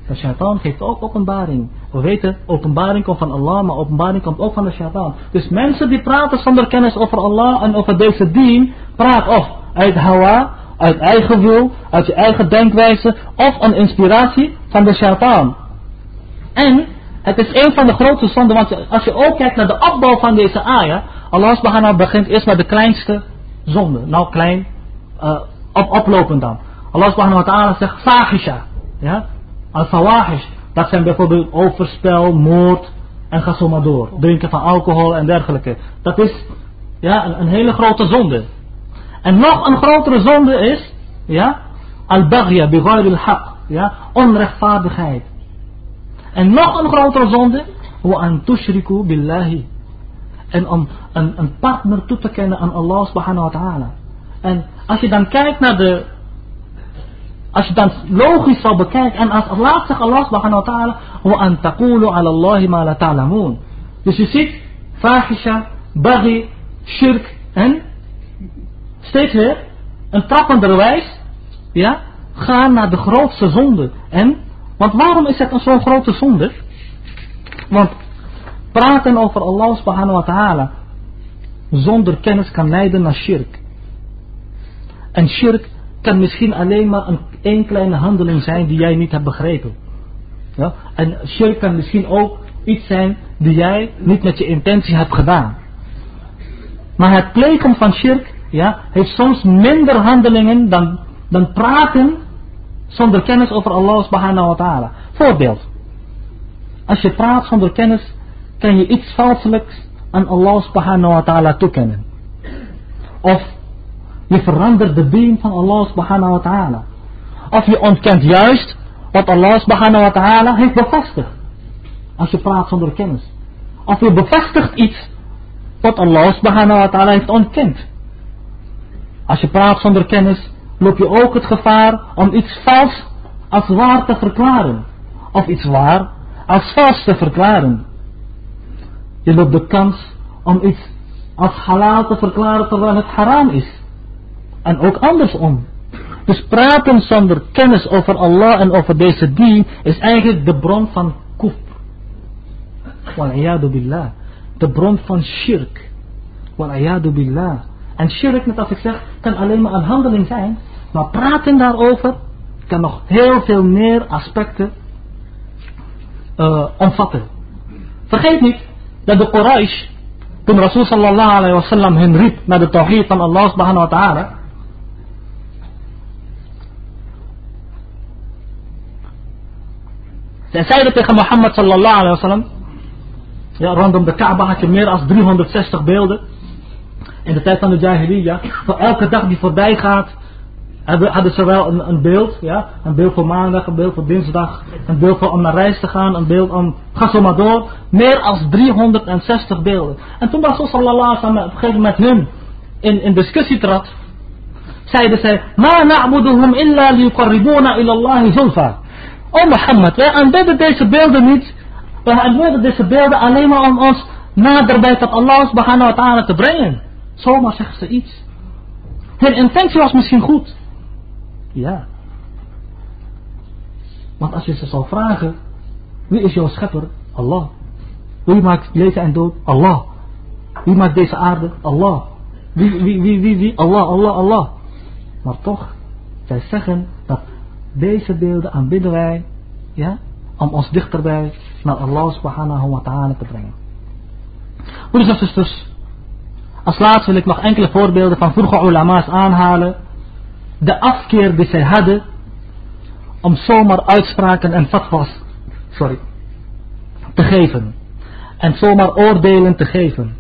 De shaitaan geeft ook openbaring. We weten, openbaring komt van Allah, maar openbaring komt ook van de shaitaan. Dus mensen die praten zonder kennis over Allah en over deze dien, praat of uit hawa, uit eigen wil, uit je eigen denkwijze of een inspiratie van de shaitaan. En het is een van de grootste zonden, want als je ook kijkt naar de opbouw van deze aya, Allah subhanahu begint eerst met de kleinste zonde. Nou klein, uh, op, oplopend dan. Allah subhanahu wa ta'ala zegt fahisha. Ja? Al-fawahish. Dat zijn bijvoorbeeld overspel, moord en ga zo maar door. Drinken van alcohol en dergelijke. Dat is ja, een, een hele grote zonde. En nog een grotere zonde is, ja, al-baghya bi al-haq, ja, onrechtvaardigheid. En nog een grotere zonde, wa billahi. En om een, een partner toe te kennen aan Allah subhanahu wa ta'ala. En als je dan kijkt naar de, als je dan logisch zou bekijken, en als zegt Allah subhanahu wa ta'ala, wa an taqulu ala Allahi ma la ta'lamun. Dus je ziet, fahisha, baghi, shirk en steeds weer een trappenderwijs, ja, gaan naar de grootste zonde. En, want waarom is het zo'n grote zonde? Want praten over Allah subhanahu wa ta'ala zonder kennis kan leiden naar shirk. En shirk kan misschien alleen maar een, een kleine handeling zijn die jij niet hebt begrepen. Ja? En shirk kan misschien ook iets zijn die jij niet met je intentie hebt gedaan. Maar het plegen van shirk ja, heeft soms minder handelingen dan, dan praten zonder kennis over Allah subhanahu wa ta'ala. Voorbeeld. Als je praat zonder kennis, kan je iets valselijks aan Allah subhanahu wa ta'ala toekennen. Of je verandert de being van Allah subhanahu wa ta'ala. Of je ontkent juist wat Allah subhanahu wa ta'ala heeft bevestigd. Als je praat zonder kennis. Of je bevestigt iets wat Allah subhanahu wa ta'ala heeft ontkend. Als je praat zonder kennis, loop je ook het gevaar om iets vals als waar te verklaren. Of iets waar als vals te verklaren. Je loopt de kans om iets als halal te verklaren terwijl het haram is. En ook andersom. Dus praten zonder kennis over Allah en over deze dien is eigenlijk de bron van kufr. Wal'iyadu billah. De bron van shirk. Wal'iyadu billah. En shirk, net als ik zeg, kan alleen maar een handeling zijn. Maar praten daarover kan nog heel veel meer aspecten uh, omvatten. Vergeet niet dat de Quraysh, toen Rasul sallallahu alayhi wa sallam hen riep naar de tawhid van Allah subhanahu wa ta'ala. Zij zeiden tegen Mohammed sallallahu alayhi wa sallam. Ja, rondom de Kaaba had je meer dan 360 beelden. In de tijd van de Jahiliyyah. Voor elke dag die voorbij gaat, hadden ze wel een, een, beeld, ja, een beeld voor maandag, een beeld voor dinsdag, een beeld voor om naar reis te gaan, een beeld om, ga zo maar door, meer dan 360 beelden. En toen Rasul sallallahu alaihi wasallam op een gegeven moment hun in, in discussie trad, zeiden zij, ma na'buduhum illa liyuqarribuna ila Allahi zulfa. O Mohammed, wij aanbidden deze beelden niet, wij aanbidden deze beelden alleen maar om ons naderbij tot Allah subhanahu wa ta'ala te brengen. Zomaar zeggen ze iets. Hun intentie was misschien goed. Ja. Want als je ze zou vragen, wie is jouw schepper? Allah. Wie maakt leven en dood? Allah. Wie maakt deze aarde? Allah. Wie, wie, wie, wie, wie? Allah, Allah, Allah. Maar toch, zij zeggen deze beelden aanbidden wij, ja, om ons dichterbij naar Allah subhanahu wa ta'ala te brengen. Broeders en zusters, als laatste wil ik nog enkele voorbeelden van vroege ulama's aanhalen de afkeer die zij hadden om zomaar uitspraken en fatwas sorry, te geven. En zomaar oordelen te geven.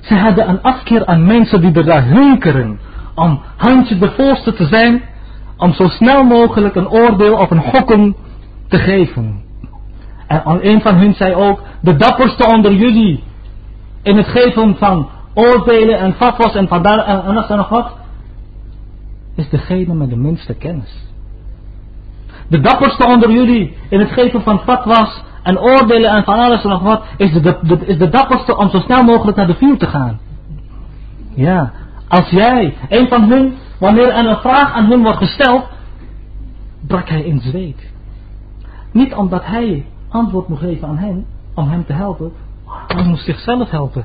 Ze hadden een afkeer aan mensen die er daar hunkeren om handje de volste te zijn, om zo snel mogelijk een oordeel of een gokken te geven. En een van hun zei ook, de dapperste onder jullie in het geven van oordelen en fatwas en van en, en nog wat, is degene met de minste kennis. De dapperste onder jullie in het geven van fatwas en oordelen en van alles en nog wat, is de, de, is de dapperste om zo snel mogelijk naar de vuur te gaan. Ja, als jij, een van hun, wanneer er een vraag aan hem wordt gesteld, brak hij in zweet. Niet omdat hij antwoord moet geven aan hen, om hem te helpen, maar hij moest zichzelf helpen.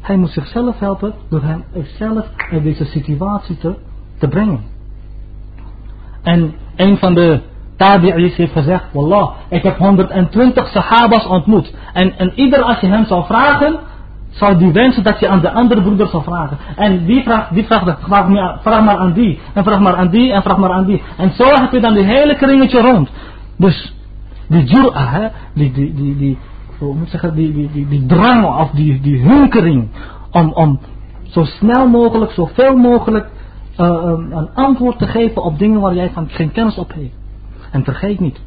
Hij moet zichzelf helpen door hem zelf in deze situatie te, te brengen. En een van de tabi'is heeft gezegd, Wallah, ik heb 120 sahabas ontmoet. En, en ieder als je hem zou vragen, zou die wensen dat je aan de andere broeder zou vragen. En die vraagt, die vraagt, vraag, maar, vraag maar aan die, en vraag maar aan die, en vraag maar aan die. En zo heb je dan die hele kringetje rond. Dus die jur'a, die, die, die, die, moet zeggen, die, die, die, drang of die, die hunkering om, om zo snel mogelijk, zoveel mogelijk uh, een antwoord te geven op dingen waar jij van geen kennis op heeft. En vergeet niet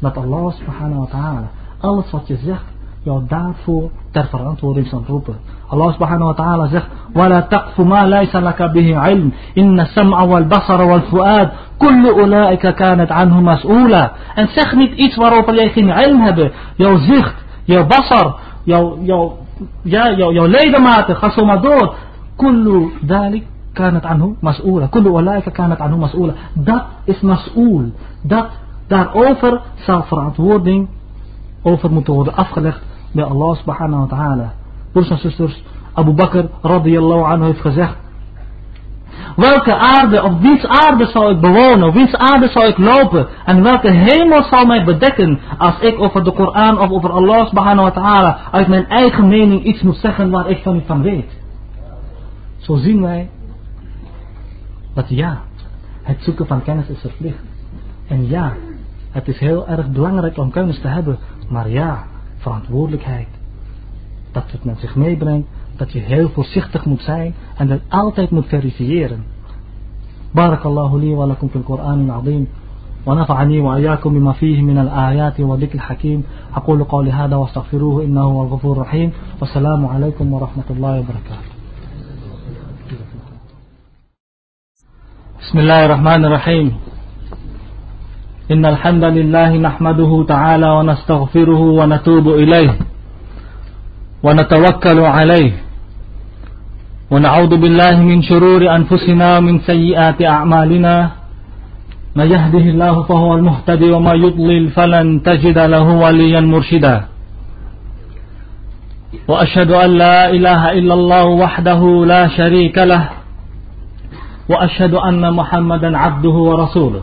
dat Allah subhanahu wa ta'ala alles wat je zegt jou daarvoor ter verantwoording zal roepen. Allah subhanahu wa ta'ala zegt وَلَا تَقْفُ مَا لَيْسَ لَكَ بِهِ عِلْمٍ إِنَّ السَّمْعَ وَالْبَصَرَ وَالْفُؤَادِ كُلُّ أُولَٰئِكَ كَانَتْ عَنْهُ مَسْئُولًا En zeg niet iets waarover jij geen ilm hebt. Jouw zicht, jouw basar, jouw, jouw, ja, jouw, jouw ledematen, ga zo maar door. Kullu dalik kanat anhu mas'ula. Kullu walaika kanat anhu mas'ula. Dat is mas'ul. Dat, daarover zal verantwoording over moeten worden afgelegd bij Allah subhanahu wa ta'ala. Broers en zusters, Abu Bakr radiyallahu anhu heeft gezegd Welke aarde, of wiens aarde zal ik bewonen, wiens aarde zal ik lopen, en welke hemel zal mij bedekken, als ik over de Koran of over Allah subhanahu wa ta'ala uit mijn eigen mening iets moet zeggen waar ik van niet van weet. Zo zien wij dat ja, het zoeken van kennis is verplicht. En ja, Het is heel erg belangrijk om kennis te hebben. Maar ja, verantwoordelijkheid. Dat het met zich meebrengt dat je heel voorzichtig moet zijn en dat altijd moet verifiëren. بارك li wa lakum fil Qur'an al-azim. ونفعني وإياكم بما فيه من الآيات والذكر الحكيم أقول قولي هذا واستغفروه إنه هو الغفور الرحيم والسلام عليكم ورحمة الله وبركاته بسم الله الرحمن الرحيم إن الحمد لله نحمده تعالى ونستغفره ونتوب إليه ونتوكل عليه ونعوذ بالله من شرور أنفسنا ومن سيئات أعمالنا ما يهده الله فهو المهتدي وما يضلل فلن تجد له وليا مرشدا وأشهد أن لا إله إلا الله وحده لا شريك له وأشهد أن محمدا عبده ورسوله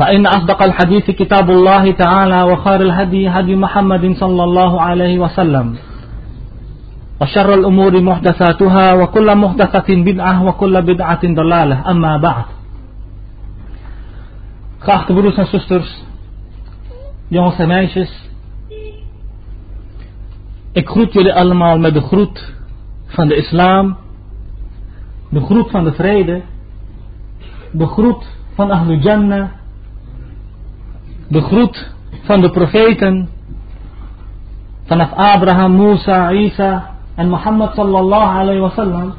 فإن أصدق الحديث كتاب الله تعالى وخير الهدي هدي محمد صلى الله عليه وسلم وشر الأمور محدثاتها وكل محدثة بدعة وكل بدعة ضلالة. أما بعد. خاخت بروس and sisters jongens en meisjes ik groet jullie allemaal الإسلام de groet van de islam de groet van Ahlul Jannah de groet van de profeten, vanaf Abraham, Musa, Isa en Mohammed sallallahu alayhi wa sallam.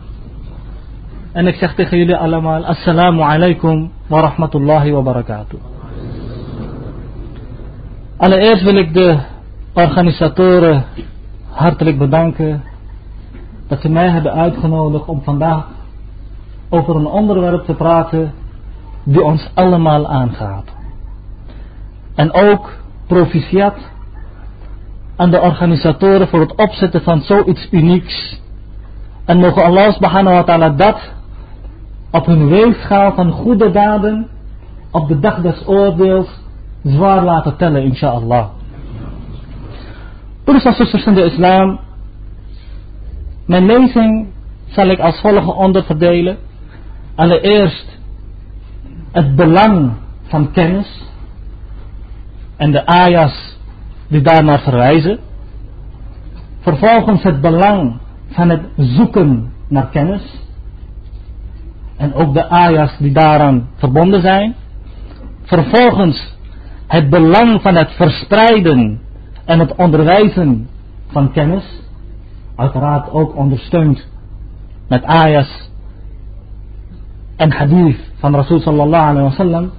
En ik zeg tegen jullie allemaal, assalamu alaikum wa rahmatullahi wa barakatuh. Allereerst wil ik de organisatoren hartelijk bedanken dat ze mij hebben uitgenodigd om vandaag over een onderwerp te praten die ons allemaal aangaat. En ook proficiat aan de organisatoren voor het opzetten van zoiets unieks. En mogen Allah subhanahu wa ta'ala dat op hun weegschaal van goede daden op de dag des oordeels zwaar laten tellen, inshallah. Broeders en zusters in de islam, mijn lezing zal ik als volgt onderverdelen. Allereerst het belang van kennis en de ayahs die daarnaar verwijzen. Vervolgens het belang van het zoeken naar kennis en ook de ayahs die daaraan verbonden zijn. Vervolgens het belang van het verspreiden en het onderwijzen van kennis. Uiteraard ook ondersteund met ayahs en hadith van Rasul sallallahu alaihi wasallam.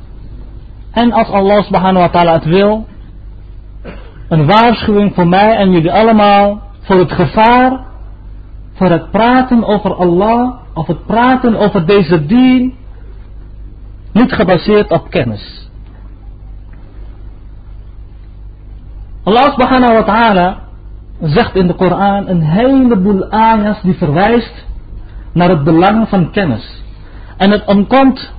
En als Allah subhanahu wa ta'ala het wil, een waarschuwing voor mij en jullie allemaal voor het gevaar, voor het praten over Allah of het praten over deze dien niet gebaseerd op kennis. Allah subhanahu wa ta'ala zegt in de Koran een heleboel ayahs die verwijst naar het belang van kennis. En het ontkomt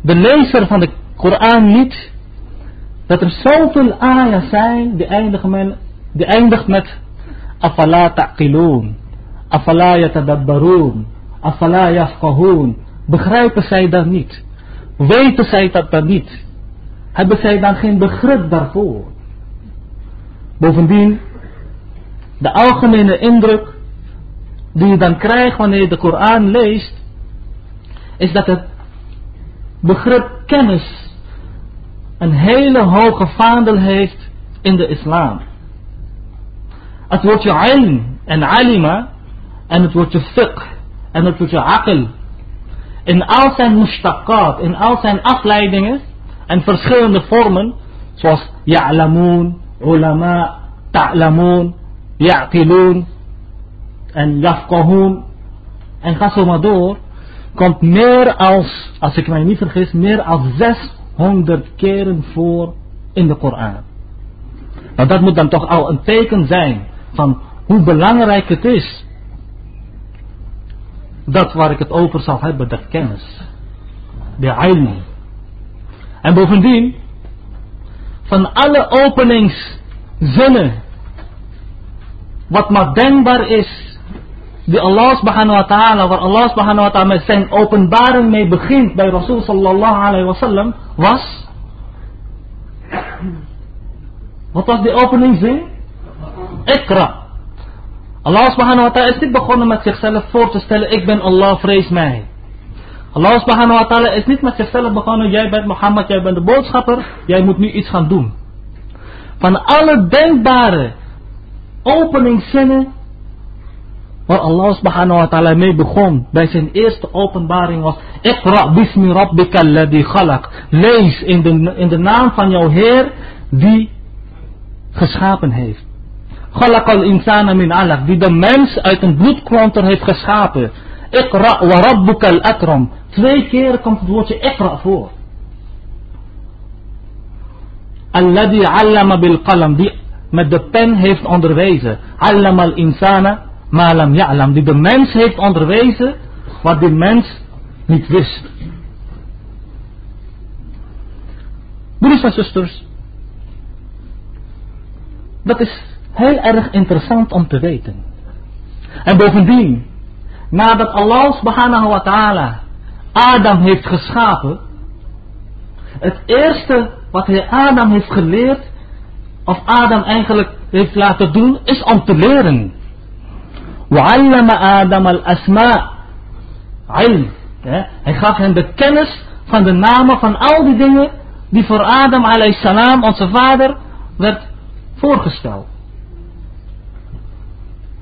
de lezer van de Koran niet dat er zoveel ayahs zijn die eindigen die eindigt met afala ta'qiloon, afala yatadabbaroon, Afala. Begrijpen zij dat niet? Weten zij dat dan niet? Hebben zij dan geen begrip daarvoor? Bovendien, de algemene indruk die je dan krijgt wanneer je de Koran leest, is dat het begrip kennis een hele hoge vaandel heeft in de islam. Het woordje ilm en alima en het woordje fiqh en het woordje aql. In al zijn mushtaqat, in al zijn afleidingen en verschillende vormen, zoals ya'lamoon, ulama, ta'lamoon, ya'qiloon en yafqahoon en ga zo maar door, komt meer als, als ik mij niet vergis, meer als 600 keren voor in de Koran. Maar dat moet dan toch al een teken zijn van hoe belangrijk het is. Dat waar ik het over zal hebben, dat kennis. De ilm. En bovendien, van alle openingszinnen, wat maar denkbaar is, die Allah subhanahu wa ta'ala, waar Allah subhanahu wa ta'ala met zijn openbaring mee begint bij Rasul sallallahu alayhi wa sallam, was wat was de openingzin? Ikra. Allah subhanahu wa ta'ala is niet begonnen met zichzelf voor te stellen, ik ben Allah, vrees mij. Allah subhanahu wa ta'ala is niet met zichzelf begonnen, jij bent Mohammed, jij bent de boodschapper, jij moet nu iets gaan doen. Van alle denkbare openingszinnen waar Allah subhanahu wa ta'ala mee begon bij zijn eerste openbaring was Iqra bismi rabbika alladhi khalaq. Lees in de, in de naam van jouw Heer die geschapen heeft. Khalaq al insana min alaq. Die de mens uit een bloedklonter heeft geschapen. Iqra wa rabbuka al akram. Twee keer komt het woordje Iqra voor. Alladhi allama bil qalam. Die met de pen heeft onderwezen. Allama al insana ma lam ya'lam. Die de mens heeft onderwezen wat de mens niet wist. Broeders en zusters, dat is heel erg interessant om te weten. En bovendien, nadat Allah subhanahu wa ta'ala Adam heeft geschapen, het eerste wat hij Adam heeft geleerd, of Adam eigenlijk heeft laten doen, is om te leren. وعلم Adam al-asma. Ilm. Hij gaf hem de kennis van de namen van al die dingen die voor Adam alayhi salam, onze vader, werd voorgesteld.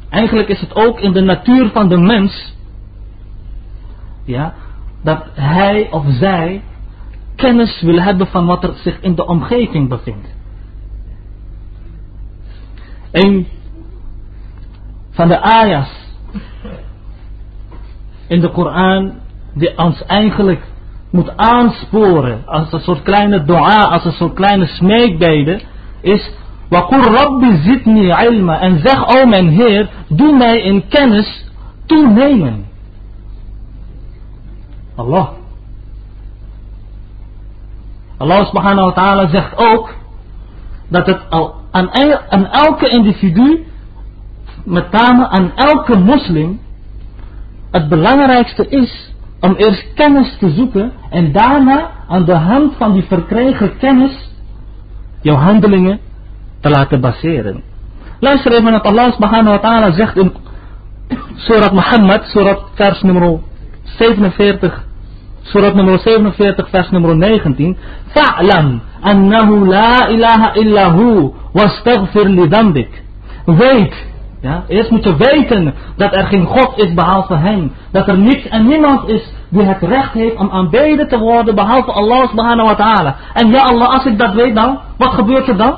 Eigenlijk is het ook in de natuur van de mens, ja, dat hij of zij kennis wil hebben van wat er zich in de omgeving bevindt. Een van de ayahs in de Koran die ons eigenlijk moet aansporen als een soort kleine dua, als een soort kleine smeekbede, is Waqur Rabbi zidni ilma. En zeg, o mijn Heer, doe mij in kennis toenemen. Allah. Allah subhanahu wa ta'ala zegt ook dat het al aan, aan elke individu, met name aan elke moslim, het belangrijkste is om eerst kennis te zoeken en daarna aan de hand van die verkregen kennis jouw handelingen te laten baseren. Luister even wat Allah subhanahu wa ta'ala zegt in Surat Muhammad, Surat vers nummer 47, Surat nummer 47, vers nummer 19. Fa'lam annahu la ilaha illa hu wastaghfir li dambik. Weet, ja, eerst moet je weten dat er geen God is behalve hem. Dat er niets en niemand is die het recht heeft om aanbeden te worden behalve Allah subhanahu wa ta'ala. En ja Allah, als ik dat weet dan, wat gebeurt er dan?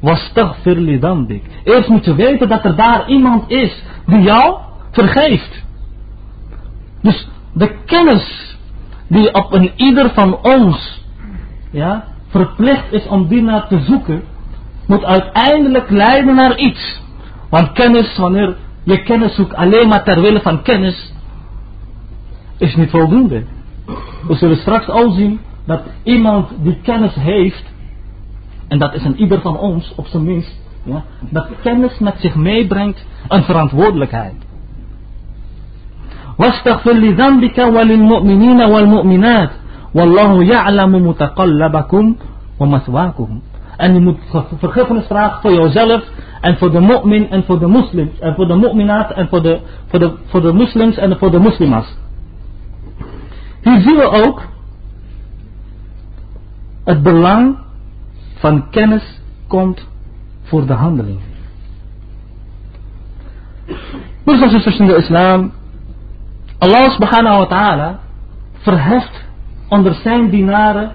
Wastaghfir li dambik. Eerst moet je weten dat er daar iemand is die jou vergeeft. Dus de kennis die op een ieder van ons ja, verplicht is om die naar te zoeken, moet uiteindelijk leiden naar iets. Want kennis, wanneer je kennis zoekt alleen maar ter wille van kennis, is niet voldoende. We zullen straks al zien dat iemand die kennis heeft, en dat is een ieder van ons op zijn minst, ja, dat kennis met zich meebrengt een verantwoordelijkheid. واستغفر لذنبك وللمؤمنين والمؤمنات والله يعلم متقلبكم ومثواكم en je moet vergiffenis vragen voor jezelf en voor de mu'min en voor de moslims en voor de mu'minaat en voor de, voor de, voor de moslims en voor de moslimas. Hier zien we ook het belang van kennis komt voor de handeling. Broers en zusters in de islam, Allah subhanahu wa ta'ala verheft onder zijn dinaren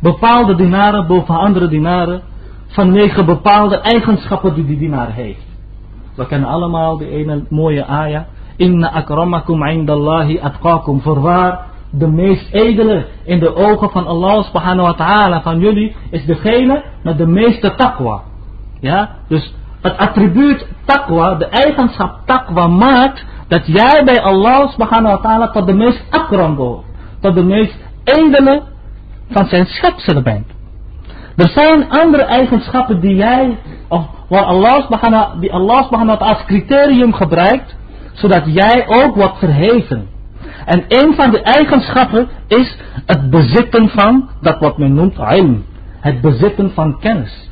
bepaalde dinaren boven andere dinaren vanwege bepaalde eigenschappen die die dienaar heeft. We kennen allemaal die ene mooie ayah. Inna akramakum indallahi atqakum. Voorwaar, de meest edele in de ogen van Allah subhanahu wa ta'ala van jullie is degene met de meeste taqwa. Ja, dus het attribuut taqwa, de eigenschap taqwa maakt dat jij bij Allah subhanahu wa ta'ala tot de meest akram behoort. Tot de meest edele van zijn schepselen bent. Er zijn andere eigenschappen die jij, of waar Allah subhanahu, die Allah subhanahu als criterium gebruikt, zodat jij ook wordt verheven. En een van de eigenschappen is het bezitten van, dat wat men noemt ilm. Het bezitten van kennis.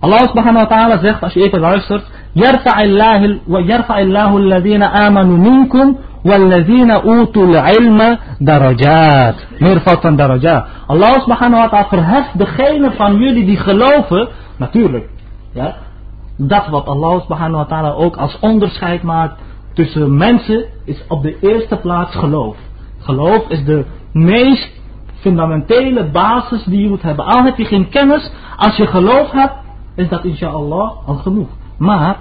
Allah subhanahu wa ta'ala zegt, als je even luistert, يرفع الله ويرفع الله الذين آمنوا منكم والذين أوتوا العلم درجات meervoud van darajat Allah subhanahu wa ta'ala verheft degene van jullie die geloven natuurlijk ja, dat wat Allah subhanahu wa ta'ala ook als onderscheid maakt tussen mensen is op de eerste plaats geloof geloof is de meest fundamentele basis die je moet hebben al heb je geen kennis als je geloof hebt is dat inshallah al genoeg maar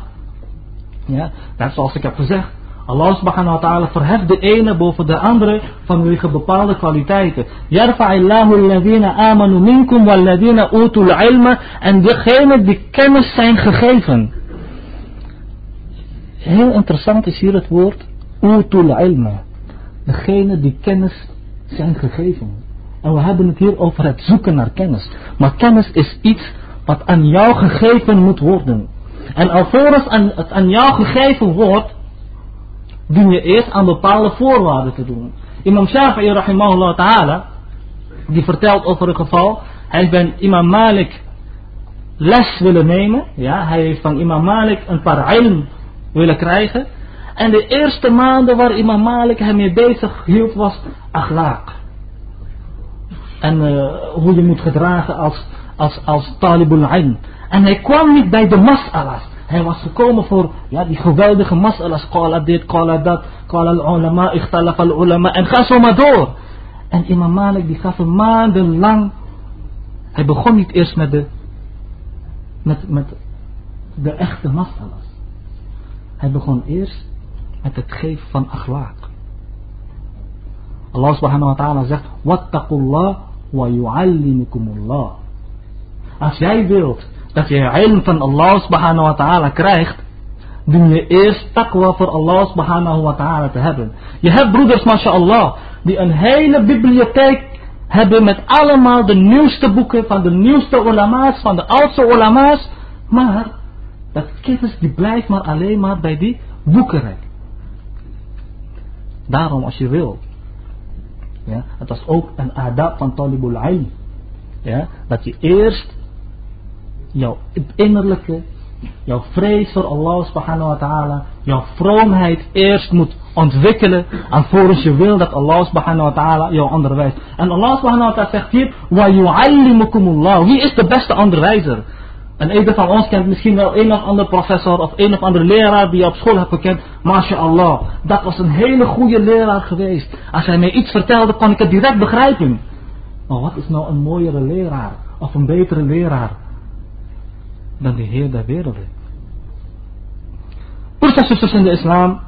ja, dat zoals ik heb gezegd Allah subhanahu wa ta'ala verheft de ene boven de andere vanwege bepaalde kwaliteiten. Yarfa'illahu alladhina amanu minkum walladhina utul ilma. En degene die kennis zijn gegeven. Heel interessant is hier het woord utul ilma. Degene die kennis zijn gegeven. En we hebben het hier over het zoeken naar kennis. Maar kennis is iets wat aan jou gegeven moet worden. En alvorens het aan jou gegeven wordt, dien je eerst aan bepaalde voorwaarden te doen. Imam Shafi'i rahimahullah ta'ala, die vertelt over een geval, hij bij Imam Malik les willen nemen. Ja, hij heeft van Imam Malik een paar ilm willen krijgen. En de eerste maanden waar Imam Malik hem mee bezig hield was akhlaq. En uh, hoe je moet gedragen als, als, als talibul ilm. En hij kwam niet bij de mas'alas. Hij was gekomen voor ja, die geweldige mas'alas. Qala dit, qala dat, qala al-ulama, ikhtalaf al-ulama. En ga zo maar door. En Imam Malik die gaf hem maandenlang. Hij begon niet eerst met de, met, met de echte mas'alas. Hij begon eerst met het geven van akhlaq. Allah subhanahu wa ta'ala zegt, Wattaqullah wa yu'allimukumullah. Als jij wilt dat je ilm van Allah subhanahu wa ta'ala krijgt, dien je eerst takwa voor Allah subhanahu wa ta'ala te hebben. Je hebt broeders, mashallah, die een hele bibliotheek hebben met allemaal de nieuwste boeken van de nieuwste ulama's, van de oudste ulama's, maar dat kennis die blijft maar alleen maar bij die boekenrek. Daarom als je wil, ja, het was ook een adab van Talibul Ilm, ja, dat je eerst jouw innerlijke, jouw vrees voor Allah subhanahu wa ta'ala, jouw vroomheid eerst moet ontwikkelen. En volgens je wil dat Allah subhanahu wa ta'ala jou onderwijst. En Allah subhanahu wa ta'ala zegt hier, wa yu'allimukumullah. Wie is de beste onderwijzer? En een van ons kent misschien wel een of andere professor of een of andere leraar die je op school hebt gekend. MashaAllah, dat was een hele goede leraar geweest. Als hij mij iets vertelde, kon ik het direct begrijpen. Maar wat is nou een mooiere leraar? Of een betere leraar? Dan de Heer der werelden. Broers zusters in de islam.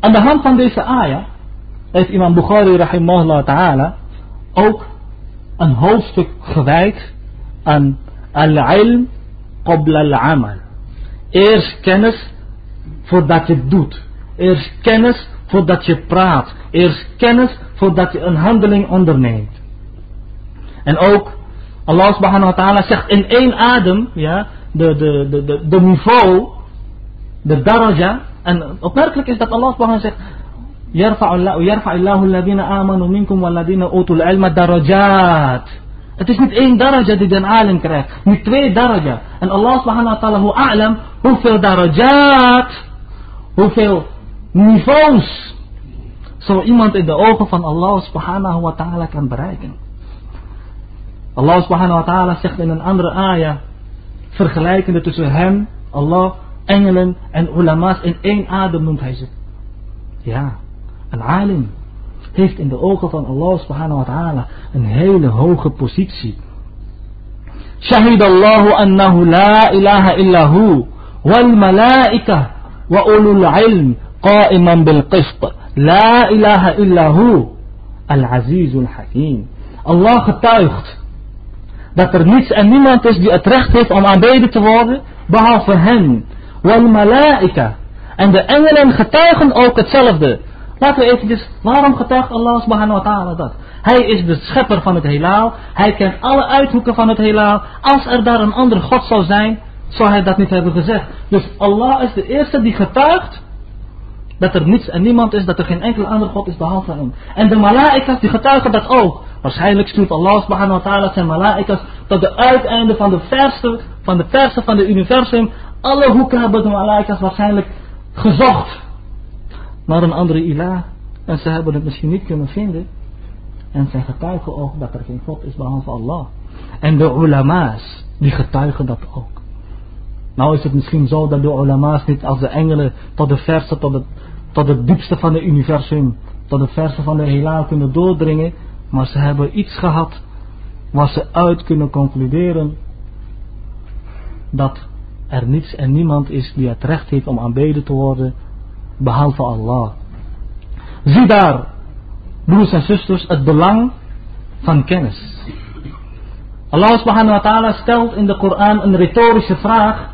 Aan de hand van deze ayah heeft imam Bukhari rahimahullah ta'ala ook een hoofdstuk gewijd aan al-ilm qabla al-amal. Eerst kennis voordat je doet. Eerst kennis voordat je praat. Eerst kennis voordat je een handeling onderneemt. En ook Allah subhanahu wa ta'ala zegt in één adem, ja, de, de, de, de, de niveau, de daraja. En opmerkelijk is dat Allah subhanahu wa ta'ala zegt, يرفع الله الذين آمنوا منكم والذين أوتوا العلم درجات. Het is niet één daraja die den alim krijgt, niet twee daraja. En Allah subhanahu wa ta'ala hoe a'lam hoeveel darajat, hoeveel niveaus, zo iemand in de ogen van Allah subhanahu wa ta'ala kan bereiken. Allah subhanahu wa ta'ala zegt in een andere ayah, vergelijkende tussen hem Allah, engelen en ulama's in één adem noemt hij ze. Ja, een alim heeft in de ogen van Allah subhanahu wa ta'ala een hele hoge positie. شهد الله أنه لا إله إلا هو والملائكة وأولو العلم قائما بالقسط لا إله إلا هو العزيز الحكيم Allah getuigt dat er niets en niemand is die het recht heeft om aanbeden te worden behalve hem. Wal malaika. En de engelen getuigen ook hetzelfde. Laten we eventjes, waarom getuigt Allah subhanahu wa ta'ala dat? Hij is de schepper van het heelal. Hij kent alle uithoeken van het heelal. Als er daar een andere God zou zijn, zou hij dat niet hebben gezegd. Dus Allah is de eerste die getuigt dat er niets en niemand is, dat er geen enkele andere God is behalve hem. En de mala'ikas die getuigen dat ook. Waarschijnlijk stuurt Allah subhanahu wa ta'ala zijn mala'ikas tot de uiteinde van de verste, van de verste van de universum. Alle hoeken hebben de mala'ikas waarschijnlijk gezocht naar een andere ilah. En ze hebben het misschien niet kunnen vinden. En zij getuigen ook dat er geen God is behalve Allah. En de ulama's, die getuigen dat ook. Nou is het misschien zo dat de ulama's niet als de engelen tot de verste, tot het, tot het diepste van het universum, tot de verste van de heelal kunnen doordringen. Maar ze hebben iets gehad waar ze uit kunnen concluderen dat er niets en niemand is die het recht heeft om aanbeden te worden behalve Allah. Zie daar, broers en zusters, het belang van kennis. Allah subhanahu wa ta'ala stelt in de Koran een retorische vraag.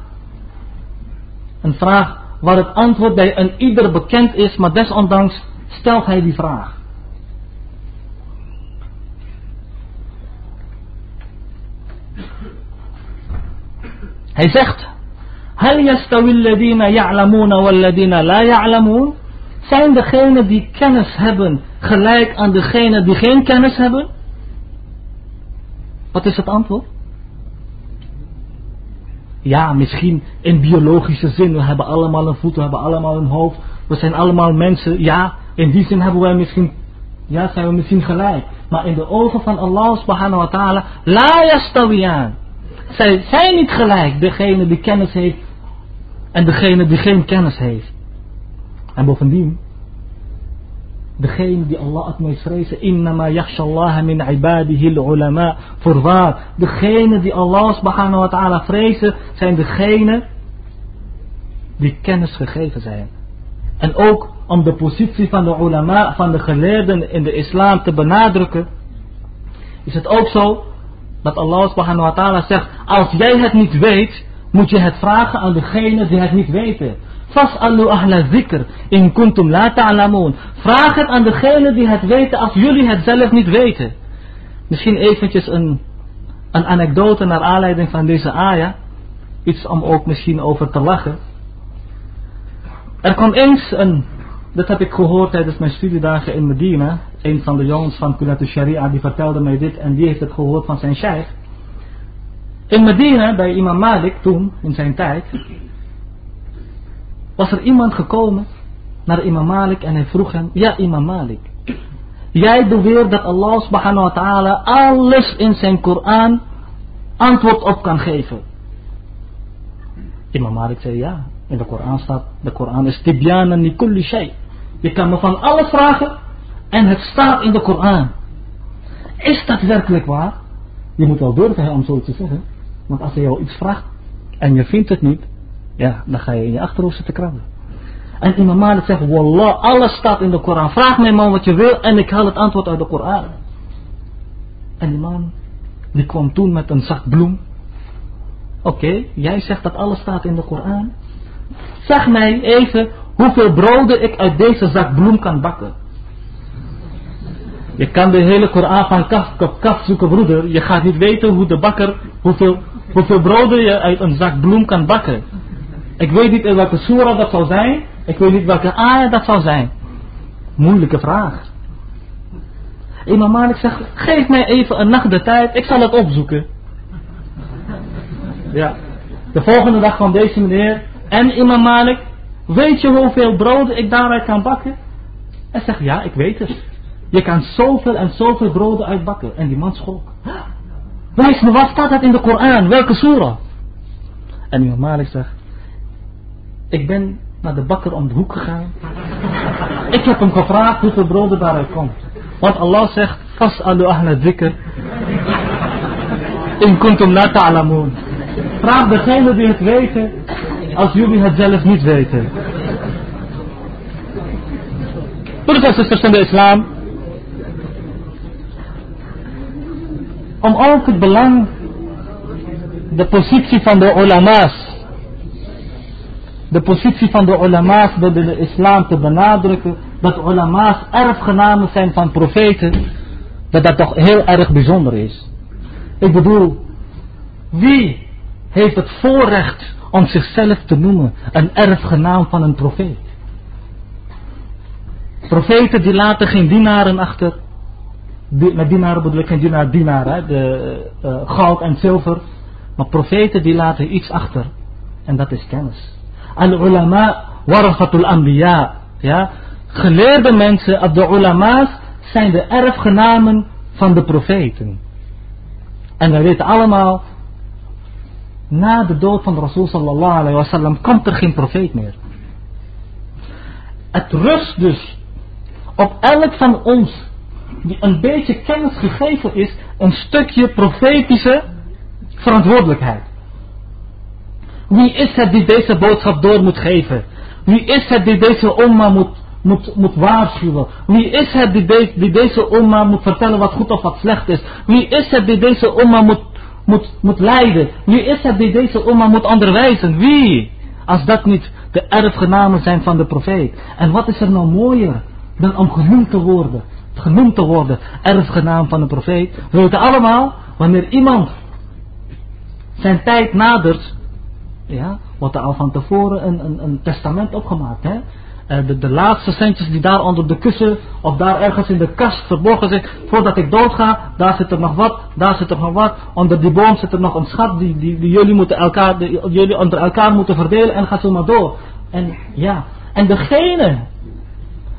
Een vraag waar het antwoord bij een ieder bekend is, maar desondanks stelt hij die vraag. Hij zegt, Hal alladina ya'lamuna la ya'lamun? Zijn degenen die kennis hebben gelijk aan degenen die geen kennis hebben? Wat is het antwoord? Ja, misschien in biologische zin. We hebben allemaal een voet, we hebben allemaal een hoofd. We zijn allemaal mensen. Ja, in die zin hebben wij misschien, ja, zijn we misschien gelijk. Maar in de ogen van Allah subhanahu wa ta'ala, la yastawiyaan. Zij zijn niet gelijk, degene die kennis heeft en degene die geen kennis heeft. En bovendien, degene die Allah het meest vrezen, innama yakhshallaha min ibadihi ulama. Voorwaar, degene die Allah subhanahu wa ta'ala vrezen, zijn degene die kennis gegeven zijn. En ook om de positie van de ulama, van de geleerden in de islam te benadrukken, is het ook zo dat Allah subhanahu wa ta'ala zegt, als jij het niet weet, moet je het vragen aan degene die het niet weten. Fas'alu ahla zikr in kuntum la ta'lamun. Vraag het aan degene die het weten als jullie het zelf niet weten. Misschien eventjes een, een anekdote naar aanleiding van deze aya. Iets om ook misschien over te lachen. Er kwam eens een, dat heb ik gehoord tijdens mijn studiedagen in Medina. Een van de jongens van Kulat Sharia die vertelde mij dit en die heeft het gehoord van zijn sheikh. In Medina, bij imam Malik toen, in zijn tijd, was er iemand gekomen naar imam Malik en hij vroeg hem, ja imam Malik, jij beweert dat Allah subhanahu wa ta'ala alles in zijn Koran antwoord op kan geven. Imam Malik zei ja, in de Koran staat, de Koran is tibyana nikulli shay. Je kan me van alles vragen en het staat in de Koran. Is dat werkelijk waar? Je moet wel durven om zo te zeggen. Want als hij jou iets vraagt en je vindt het niet, ja, dan ga je in je achterhoofd zitten krabben. En Imam Malik zegt, Wallah, alles staat in de Koran. Vraag mij man wat je wil en ik haal het antwoord uit de Koran. En die man, die kwam toen met een zak bloem. Oké, jij zegt dat alles staat in de Koran. Zeg mij even hoeveel broden ik uit deze zak bloem kan bakken. Je kan de hele Koran van kaf op kaf zoeken, broeder. Je gaat niet weten hoe de bakker, hoeveel, hoeveel broden je uit een zak bloem kan bakken. Ik weet niet in welke surah dat zal zijn. Ik weet niet welke ayah dat zal zijn. Moeilijke vraag. Imam Malik zegt, geef mij even een nacht de tijd, ik zal het opzoeken. Ja. De volgende dag kwam deze meneer en Imam Malik, weet je hoeveel broden ik daaruit kan bakken? Hij zegt, ja, ik weet het. Je kan zoveel en zoveel broden uitbakken. En die man schrok. Wijs me, wat staat dat in de Koran? Welke surah? En Imam Malik zegt, Ik ben naar de bakker om de hoek gegaan. Ik heb hem gevraagd hoeveel broden daaruit komt. Want Allah zegt, Fas alu ahla dhikr. In kuntum la ta'lamoon. Vraag degene die het weten, als jullie het zelf niet weten. Broeders en zusters in de islam. Om ook het belang, de positie van de ulama's de positie van de ulama's binnen de islam te benadrukken, dat ulama's erfgenamen zijn van profeten, dat dat toch heel erg bijzonder is. Ik bedoel, wie heeft het voorrecht om zichzelf te noemen een erfgenaam van een profeet? Profeten die laten geen dienaren achter. met dienaren bedoel ik geen dienaar, hè, de, uh, goud en zilver. Maar profeten die laten iets achter. En dat is kennis. Al-ulama warafatul anbiya. Ja? Geleerde mensen, de ulama's, zijn de erfgenamen van de profeten. En we weten allemaal, na de dood van de Rasul sallallahu alayhi wasallam komt er geen profeet meer. Het rust dus op elk van ons die een beetje kennis gegeven is, een stukje profetische verantwoordelijkheid. Wie is het die deze boodschap door moet geven? Wie is het die deze oma moet, moet, moet waarschuwen? Wie is het die, deze oma moet vertellen wat goed of wat slecht is? Wie is het die deze oma moet, moet, moet leiden? Wie is het die deze oma moet onderwijzen? Wie? Als dat niet de erfgenamen zijn van de profeet. En wat is er nou mooier dan om genoemd te worden? Genoemd te worden, erfgenaam van de profeet. We weten allemaal, wanneer iemand zijn tijd nadert, ja, wordt er al van tevoren een, een, een testament opgemaakt. Hè? Uh, de, de, laatste centjes die daar onder de kussen of daar ergens in de kast verborgen zitten. Voordat ik doodga, daar zit er nog wat, daar zit er nog wat. Onder die boom zit er nog een schat die, die, die jullie, moeten elkaar, jullie onder elkaar moeten verdelen en gaat zo maar door. En ja, en degene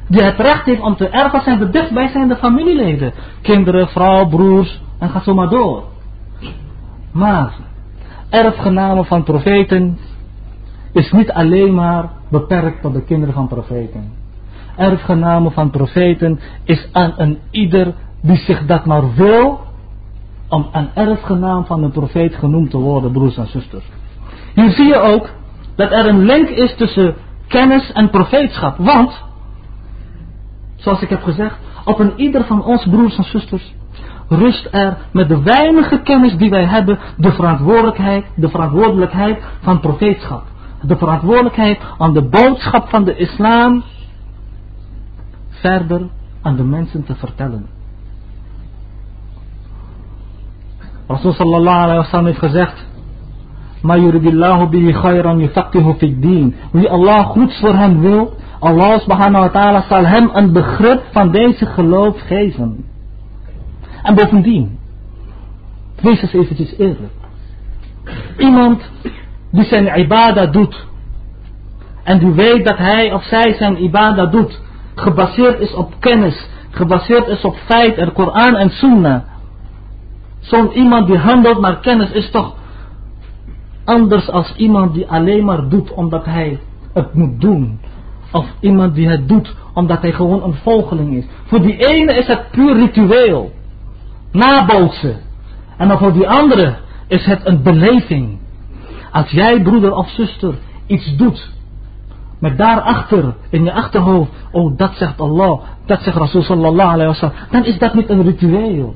die het recht heeft om te erven zijn de dichtbijzijnde familieleden. Kinderen, vrouw, broers en gaat zo maar door. Maar erfgenamen van profeten is niet alleen maar beperkt tot de kinderen van profeten. Erfgenamen van profeten is aan een ieder die zich dat maar wil om een erfgenaam van een profeet genoemd te worden, broers en zusters. Hier zie je ook dat er een link is tussen kennis en profeetschap. Want, zoals ik heb gezegd, op een ieder van ons broers en zusters rust er met de weinige kennis die wij hebben de verantwoordelijkheid, de verantwoordelijkheid van profeetschap. De verantwoordelijkheid om de boodschap van de islam verder aan de mensen te vertellen. Rasul sallallahu alayhi wa sallam heeft gezegd, bihi khayran fid. Wie Allah goeds voor hem wil, Allah subhanahu wa ta'ala zal hem een begrip van deze geloof geven. En bovendien, wees eens eventjes eerlijk. Iemand die zijn ibada doet. En die weet dat hij of zij zijn ibada doet. Gebaseerd is op kennis. Gebaseerd is op feit en Koran en Sunnah. Zo'n iemand die handelt naar kennis is toch anders als iemand die alleen maar doet omdat hij het moet doen. Of iemand die het doet omdat hij gewoon een volgeling is. Voor die ene is het puur ritueel nabootsen. En dan voor die andere is het een beleving. Als jij broeder of zuster iets doet. Met daarachter in je achterhoofd. Oh dat zegt Allah. Dat zegt Rasul sallallahu alayhi wa sallam. Dan is dat niet een ritueel.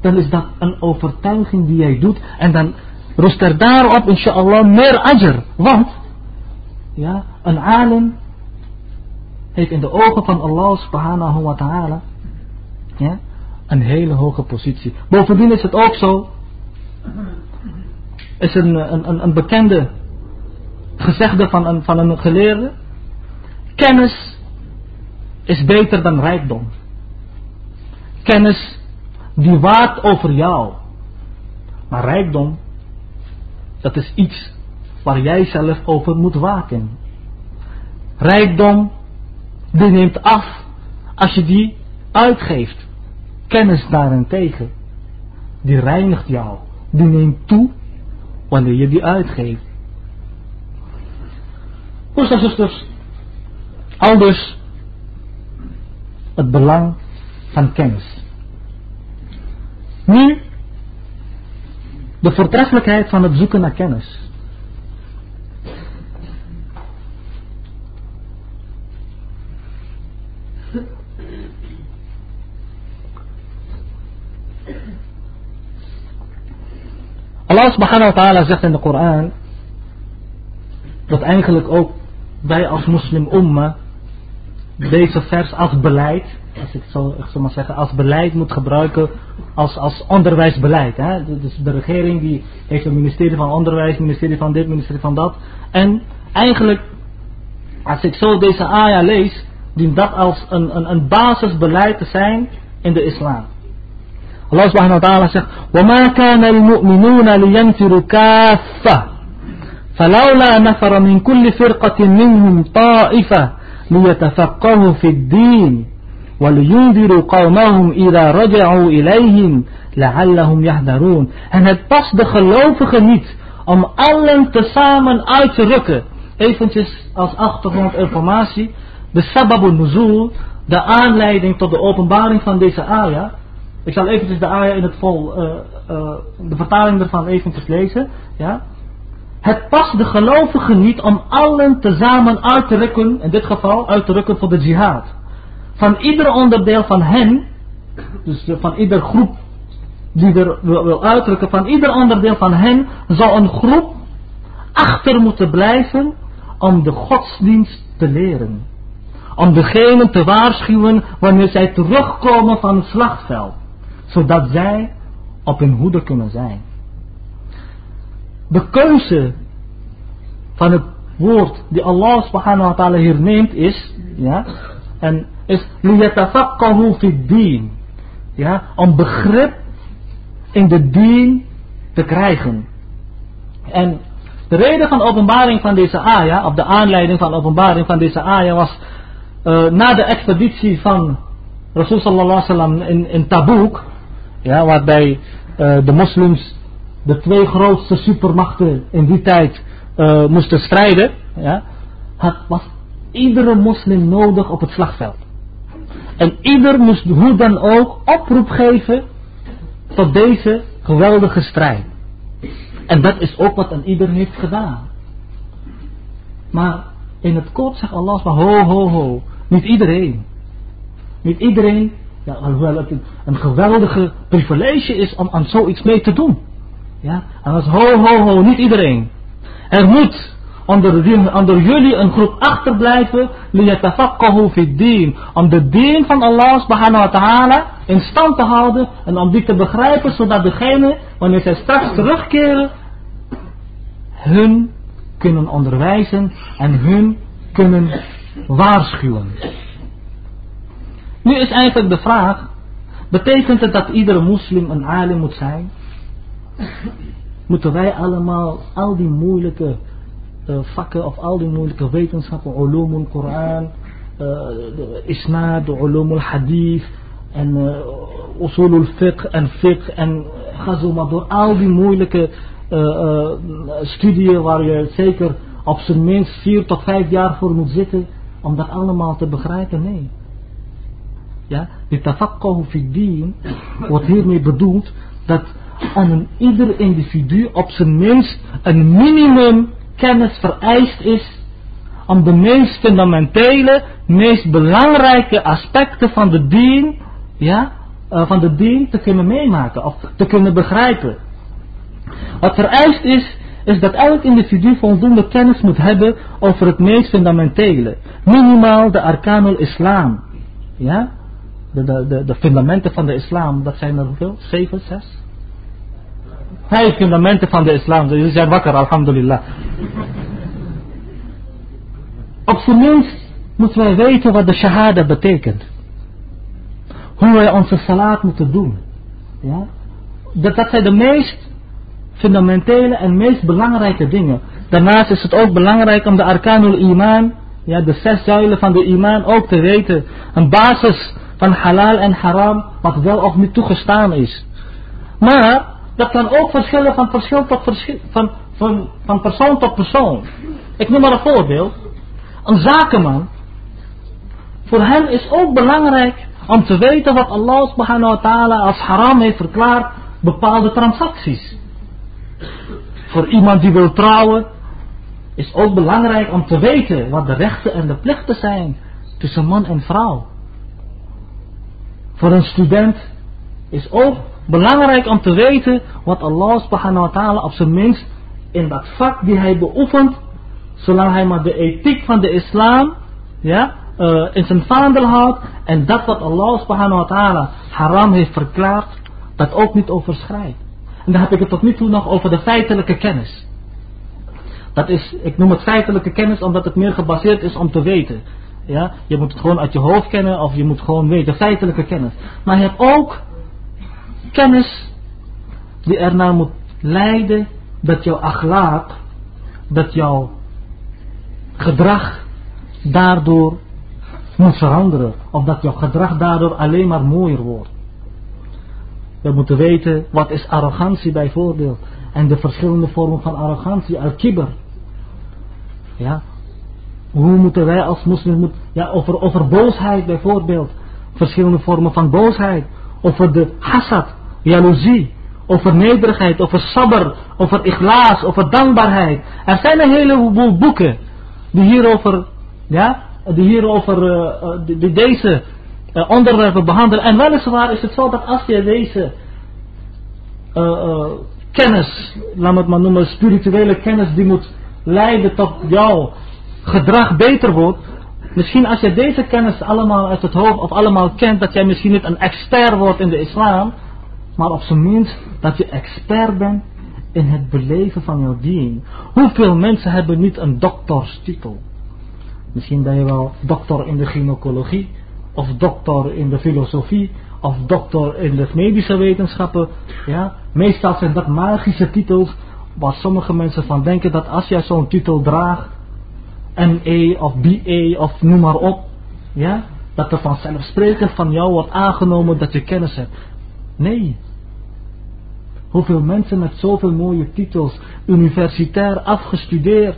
Dan is dat een overtuiging die jij doet. En dan rust er daarop inshallah meer ajr. Want. Ja, een alim heeft in de ogen van Allah subhanahu wa ta'ala. Ja, een hele hoge positie. Bovendien is het ook zo, is een, een, een bekende gezegde van een, van een geleerde, kennis is beter dan rijkdom. Kennis die waakt over jou. Maar rijkdom, dat is iets waar jij zelf over moet waken. Rijkdom, die neemt af als je die uitgeeft. Kennis daarentegen, die reinigt jou. Die neemt toe wanneer je die uitgeeft. Broers en zusters, het belang van kennis. Nu, de voortreffelijkheid van het zoeken naar kennis. Allah subhanahu ta'ala zegt in de Koran dat eigenlijk ook wij als moslim umma deze vers als beleid, als ik zo, ik maar zeggen, als beleid moet gebruiken als, als onderwijsbeleid. Hè? Dus de regering die heeft een ministerie van onderwijs, ministerie van dit, ministerie van dat. En eigenlijk, als ik zo deze ayah lees, dient dat als een, een, een basisbeleid te zijn in de islam. Allah subhanahu wa ta'ala zegt, وَمَا كَانَ الْمُؤْمِنُونَ لِيَنْفِرُوا كَافَّةً فلولا نفر من كل فرقة منهم طائفة ليتفقهوا في الدين ولينذروا قومهم إذا رجعوا إليهم لعلهم يحذرون En het past de gelovigen niet om allen tezamen uit te rukken. Eventjes als achtergrondinformatie. De sababun nuzul, de aanleiding tot de openbaring van deze ayah. ik zal eventjes de ayah in het vol, uh, uh, de vertaling ervan eventjes lezen. Ja. Het past de gelovigen niet om allen tezamen uit te rukken, in dit geval uit te rukken voor de jihad. Van ieder onderdeel van hen, dus van ieder groep die er wil uitdrukken, van ieder onderdeel van hen zal een groep achter moeten blijven om de godsdienst te leren. Om degenen te waarschuwen wanneer zij terugkomen van het slagveld. Zodat zij op hun hoede kunnen zijn de keuze van het woord die Allah subhanahu wa ta'ala hier neemt is, ja, en is liyatafakkahu fi dien. Ja, om begrip in de dien te krijgen. En de reden van openbaring van deze ayah, of de aanleiding van openbaring van deze ayah was uh, na de expeditie van Rasul sallallahu alaihi wasallam in, in Tabuk, ja, waarbij uh, de moslims de twee grootste supermachten in die tijd uh, moesten strijden, ja, had, was iedere moslim nodig op het slagveld. En ieder moest hoe dan ook oproep geven tot deze geweldige strijd. En dat is ook wat een ieder heeft gedaan. Maar in het kort zegt Allah ho ho ho, niet iedereen. Niet iedereen, ja, hoewel het een geweldige privilege is om aan zoiets mee te doen. Ja, en dat is ho, ho, ho, niet iedereen. Er moet onder, jullie een groep achterblijven, fi dien. Om de dien van Allah subhanahu wa ta'ala in stand te houden en om die te begrijpen, zodat degene, wanneer zij straks terugkeren, hun kunnen onderwijzen en hun kunnen waarschuwen. Nu is eigenlijk de vraag, betekent het dat iedere moslim een alim moet zijn? moeten wij allemaal al die moeilijke uh, vakken of al die moeilijke wetenschappen, ulumul Koran, uh, isnad, de ulumul hadith en uh, usulul fiqh en fiqh en ga zo maar door al die moeilijke uh, studieën waar je zeker op zijn minst vier tot vijf jaar voor moet zitten om dat allemaal te begrijpen, nee. Ja, tafakkahu fi dien wordt hiermee bedoeld dat aan een ieder individu op zijn minst een minimum kennis vereist is om de meest fundamentele, meest belangrijke aspecten van de dien, ja, uh, van de dien te kunnen meemaken of te kunnen begrijpen. Wat vereist is, is dat elk individu voldoende kennis moet hebben over het meest fundamentele. Minimaal de arkanul islam. Ja? De, de, de, fundamenten van de islam, dat zijn er hoeveel? Zeven, zes? Vijf fundamenten van de islam. Jullie zijn wakker, alhamdulillah. Op zijn minst moeten wij weten wat de shahada betekent. Hoe wij onze salat moeten doen. Ja? Dat, dat zijn de meest fundamentele en meest belangrijke dingen. Daarnaast is het ook belangrijk om de arkanul iman, ja, de zes zuilen van de iman ook te weten. Een basis van halal en haram, wat wel of niet toegestaan is. Maar dat kan ook verschillen van, persoon tot persoon. Ik noem maar een voorbeeld. een zakenman, voor hem is ook belangrijk om te weten wat Allah subhanahu wa ta'ala als haram heeft verklaard, bepaalde transacties. Voor iemand die wil trouwen, is ook belangrijk om te weten wat de rechten en de plichten zijn tussen man en vrouw. Voor een student is ook belangrijk om te weten wat Allah subhanahu wa ta'ala op zijn minst in dat vak die hij beoefent, zolang hij maar de ethiek van de islam ja, uh, in zijn vaandel houdt en dat wat Allah subhanahu wa ta'ala haram heeft verklaard, dat ook niet overschrijdt. En dan heb ik het tot nu toe nog over de feitelijke kennis. Dat is, ik noem het feitelijke kennis omdat het meer gebaseerd is om te weten. Ja, je moet het gewoon uit je hoofd kennen of je moet gewoon weten, feitelijke kennis. Maar je hebt ook kennis die ernaar moet leiden dat jouw achlaat, dat jouw gedrag daardoor moet veranderen. Of dat jouw gedrag daardoor alleen maar mooier wordt. We moeten weten wat is arrogantie bijvoorbeeld. En de verschillende vormen van arrogantie, al-kibber. Ja. Hoe moeten wij als moslims, ja, over, over boosheid bijvoorbeeld. Verschillende vormen van boosheid. Over de hasad, jaloezie. Over nederigheid, over sabber, over ikhlaas, over dankbaarheid. Er zijn een heleboel boeken die hierover, ja, die hierover, uh, die, deze uh, onderwerpen behandelen. En weliswaar is het zo dat als je deze kennis, laat het maar noemen, spirituele kennis die moet leiden tot jouw gedrag beter wordt. Misschien als je deze kennis allemaal uit het hoofd of allemaal kent, dat jij misschien niet een expert wordt in de islam, maar op zijn minst dat je expert bent in het beleven van jouw dien. Hoeveel mensen hebben niet een dokterstitel? Misschien ben je wel dokter in de gynaecologie, of dokter in de filosofie, of dokter in de medische wetenschappen. Ja? Meestal zijn dat magische titels waar sommige mensen van denken dat als jij zo'n titel draagt, ME of BA of noem maar op, ja, dat er vanzelfsprekend van jou wordt aangenomen dat je kennis hebt. Nee. Hoeveel mensen met zoveel mooie titels, universitair afgestudeerd,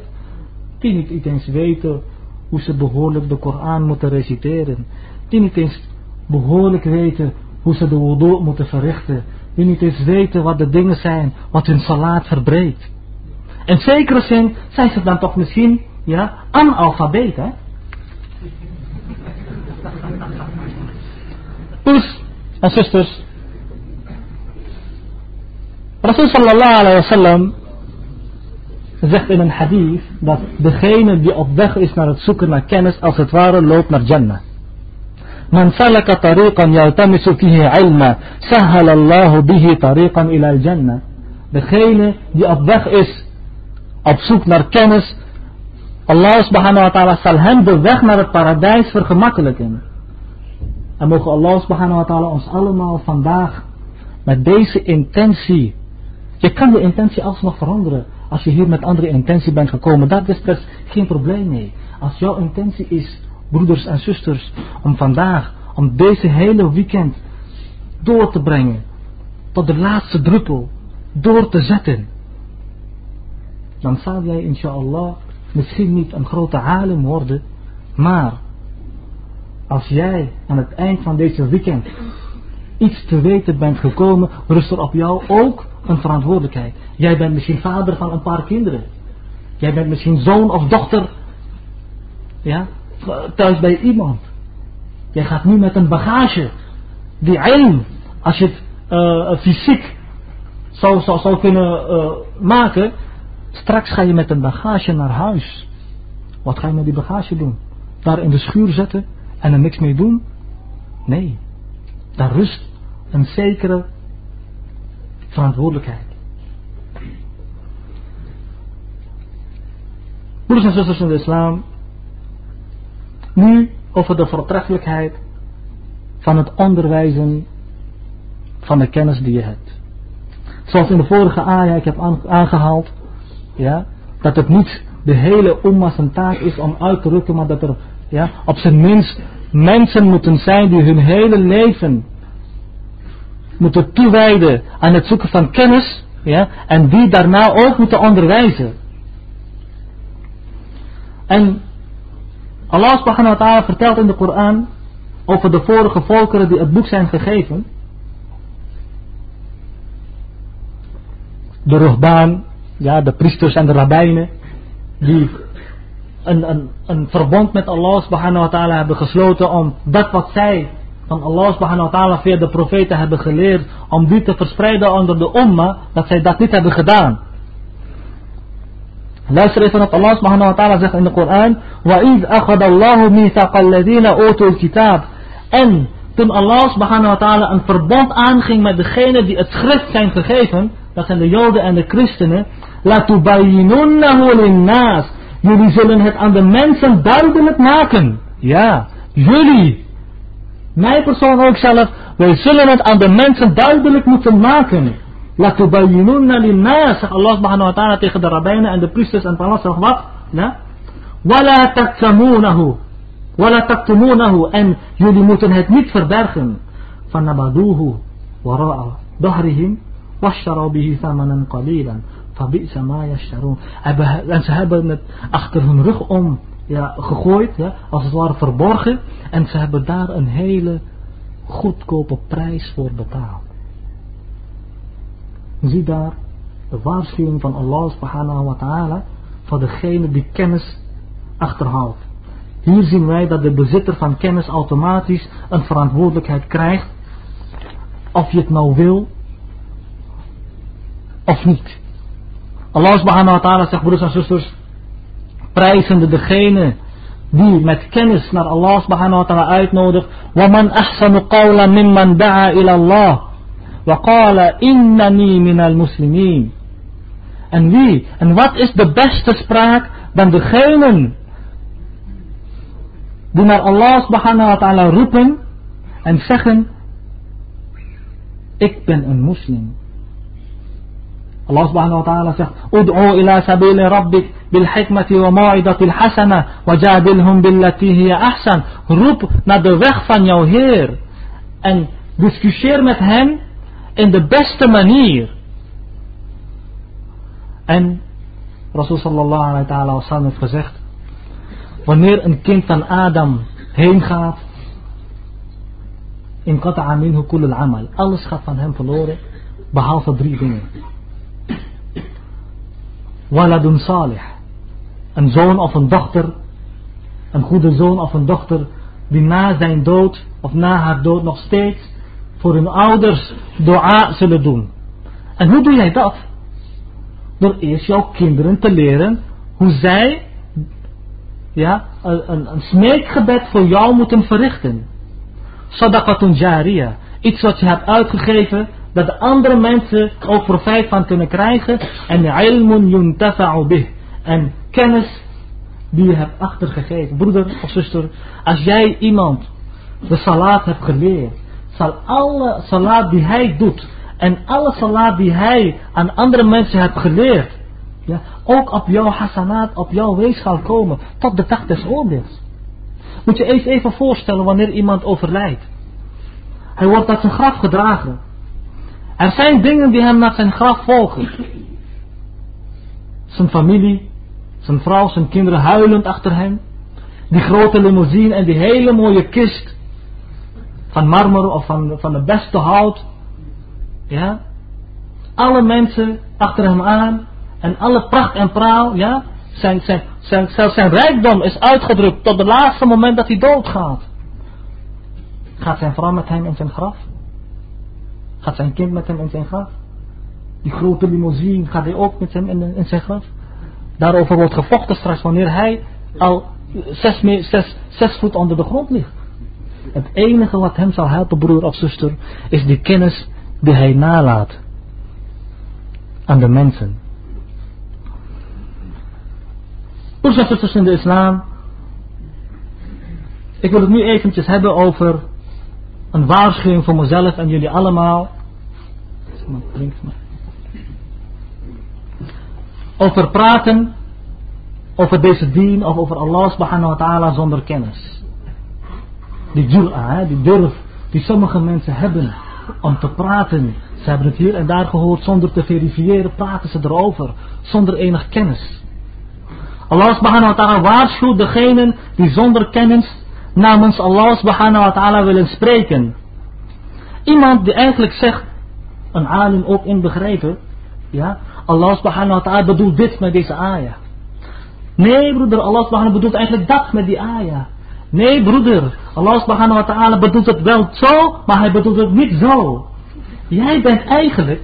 die niet eens weten hoe ze behoorlijk de Koran moeten reciteren, die niet eens behoorlijk weten hoe ze de wudu moeten verrichten, die niet eens weten wat de dingen zijn wat hun salaat verbreekt. In zekere zin zijn ze dan toch misschien ja, analfabeet, hè? Broers en zusters, Rasul sallallahu alayhi wa sallam zegt in een hadith dat degene die op weg is naar het zoeken naar kennis als het ware loopt naar Jannah. من سلك طريقا يلتمس فيه علما سهل الله به طريقا إلى الجنة degene die op weg is op zoek naar kennis Allah subhanahu wa ta'ala zal hem de weg naar het paradijs vergemakkelijken. En mogen Allah subhanahu wa ta'ala ons allemaal vandaag met deze intentie je kan de intentie alsnog veranderen als je hier met andere intentie bent gekomen. Daar is er geen probleem mee. Als jouw intentie is broeders en zusters, om vandaag, om deze hele weekend door te brengen, tot de laatste druppel, door te zetten, dan zal jij inshallah misschien niet een grote alim worden, maar als jij aan het eind van deze weekend iets te weten bent gekomen, rust er op jou ook een verantwoordelijkheid. Jij bent misschien vader van een paar kinderen. Jij bent misschien zoon of dochter ja, thuis bij iemand. Jij gaat nu met een bagage. Die ilm, als je het uh, fysiek zou, zou, zou kunnen uh, maken. Straks ga je met een bagage naar huis. Wat ga je met die bagage doen? Daar in de schuur zetten en er niks mee doen? Nee. Daar rust een zekere verantwoordelijkheid. Broeders en zusters in de islam, nu over de voortreffelijkheid van het onderwijzen van de kennis die je hebt. Zoals in de vorige ayah ik heb aangehaald, ja, dat het niet de hele umma zijn taak is om uit te rukken, maar dat er ja, op zijn minst mensen moeten zijn die hun hele leven moeten toewijden aan het zoeken van kennis, ja, en die daarna ook moeten onderwijzen. En Allah subhanahu wa ta'ala vertelt in de Koran over de vorige volkeren die het boek zijn gegeven. De ruhbaan, ja, de priesters en de rabbijnen, die een, een, een verbond met Allah subhanahu wa ta'ala hebben gesloten om dat wat zij van Allah subhanahu wa ta'ala via de profeten hebben geleerd, om die te verspreiden onder de umma, dat zij dat niet hebben gedaan. Luister even wat Allah subhanahu wa ta'ala zegt in de Koran. وَإِذْ أَخَذَ اللَّهُ مِيثَاقَ الَّذِينَ أُوتُوا الْكِتَابِ En toen Allah subhanahu wa ta'ala een verbond aanging met degenen die het schrift zijn gegeven, dat zijn de Joden en de Christenen, لَتُبَيِّنُنَّهُ لِلنَّاسِ Jullie zullen het aan de mensen duidelijk maken. Ja, jullie. Mijn persoon ook zelf. Wij zullen het aan de mensen duidelijk moeten maken. لَتُبَيِّنُنَّ لِلنَّاسِ zegt Allah subhanahu wa ta'ala tegen de rabbijnen en de priesters en Allah zegt wat? Ja? وَلَا تَكْتَمُونَهُ وَلَا تَكْتُمُونَهُ En jullie moeten het niet verbergen. فَنَبَدُوهُ وَرَاءَ ظَهْرِهِمْ وَاشْتَرَوْا بِهِ ثَمَنًا قَلِيلًا Fabi'sa Samaya Sharon. En ze hebben het achter hun rug om ja, gegooid, ja, als het ware verborgen. En ze hebben daar een hele goedkope prijs voor betaald. Zie daar de waarschuwing van Allah subhanahu wa ta'ala voor degene die kennis achterhaalt. Hier zien wij dat de bezitter van kennis automatisch een verantwoordelijkheid krijgt, of je het nou wil of niet. Allah subhanahu wa ta'ala zegt broeders en zusters. Prijzende degene die met kennis naar Allah subhanahu wa ta'ala uitnodigt. وَمَنْ أَحْسَنُ قَوْلًا مِمَّنْ دَعَا إِلَى اللَّهِ وقال إنني من المسلمين En wie? En wat is de beste spraak dan degenen die naar Allah subhanahu wa ta'ala roepen en zeggen ik ben een moslim. Ud'u ila sabili rabbik bil hikmati wa ma'idatil hasana wa jadilhum billati hiya ahsan. Roep naar de weg van jouw Heer en discussieer met hen in de beste manier. En Rasul sallallahu alayhi wa sallam heeft gezegd, wanneer een kind van Adam heen gaat, in qata'a minhu kull amal alles gaat van hem verloren, behalve drie dingen. Waladun salih, een zoon of een dochter, een goede zoon of een dochter, die na zijn dood of na haar dood nog steeds voor hun ouders dua zullen doen. En hoe doe jij dat? Door eerst jouw kinderen te leren hoe zij ja, een, een, smeekgebed voor jou moeten verrichten. Sadaqatun jariya. Iets wat je hebt uitgegeven, dat de andere mensen ook profijt van kunnen krijgen. En ilmun yuntafa'u bih. En kennis die je hebt achtergegeven. Broeder of zuster, als jij iemand de salat hebt geleerd zal alle salat die hij doet en alle salat die hij aan andere mensen heeft geleerd, ja, ook op jouw hasanaat, op jouw weegschaal komen, tot de dag des oordeels. Moet je eens even voorstellen wanneer iemand overlijdt. Hij wordt naar zijn graf gedragen. Er zijn dingen die hem naar zijn graf volgen. Zijn familie, zijn vrouw, zijn kinderen huilend achter hem. Die grote limousine en die hele mooie kist van marmer of van, van de beste hout. Ja. Alle mensen achter hem aan. En alle pracht en praal. Ja. Zijn, zijn, zijn, zelfs zijn rijkdom is uitgedrukt tot het laatste moment dat hij doodgaat. Gaat zijn vrouw met hem in zijn graf? Gaat zijn kind met hem in zijn graf? Die grote limousine, gaat hij ook met hem in, zijn graf? Daarover wordt gevochten straks wanneer hij al zes, zes, zes voet onder de grond ligt. Het enige wat hem zal helpen, broer of zuster, is die kennis die hij nalaat aan de mensen. Broers en zusters in de islam, ik wil het nu eventjes hebben over een waarschuwing voor mezelf en jullie allemaal. Over praten over deze dien of over Allah subhanahu wa ta'ala zonder kennis die jur'a, die durf die sommige mensen hebben om te praten. Ze hebben het hier en daar gehoord zonder te verifiëren, praten ze erover, zonder enig kennis. Allah subhanahu wa ta'ala waarschuwt degenen die zonder kennis namens Allah subhanahu wa ta'ala willen spreken. Iemand die eigenlijk zegt, een alim ook inbegrepen, ja, Allah subhanahu wa ta'ala bedoelt dit met deze ayah. Nee broeder, Allah subhanahu bedoelt eigenlijk dat met die ayah. Nee broeder, Allah subhanahu wa ta'ala bedoelt het wel zo, maar hij bedoelt het niet zo. Jij bent eigenlijk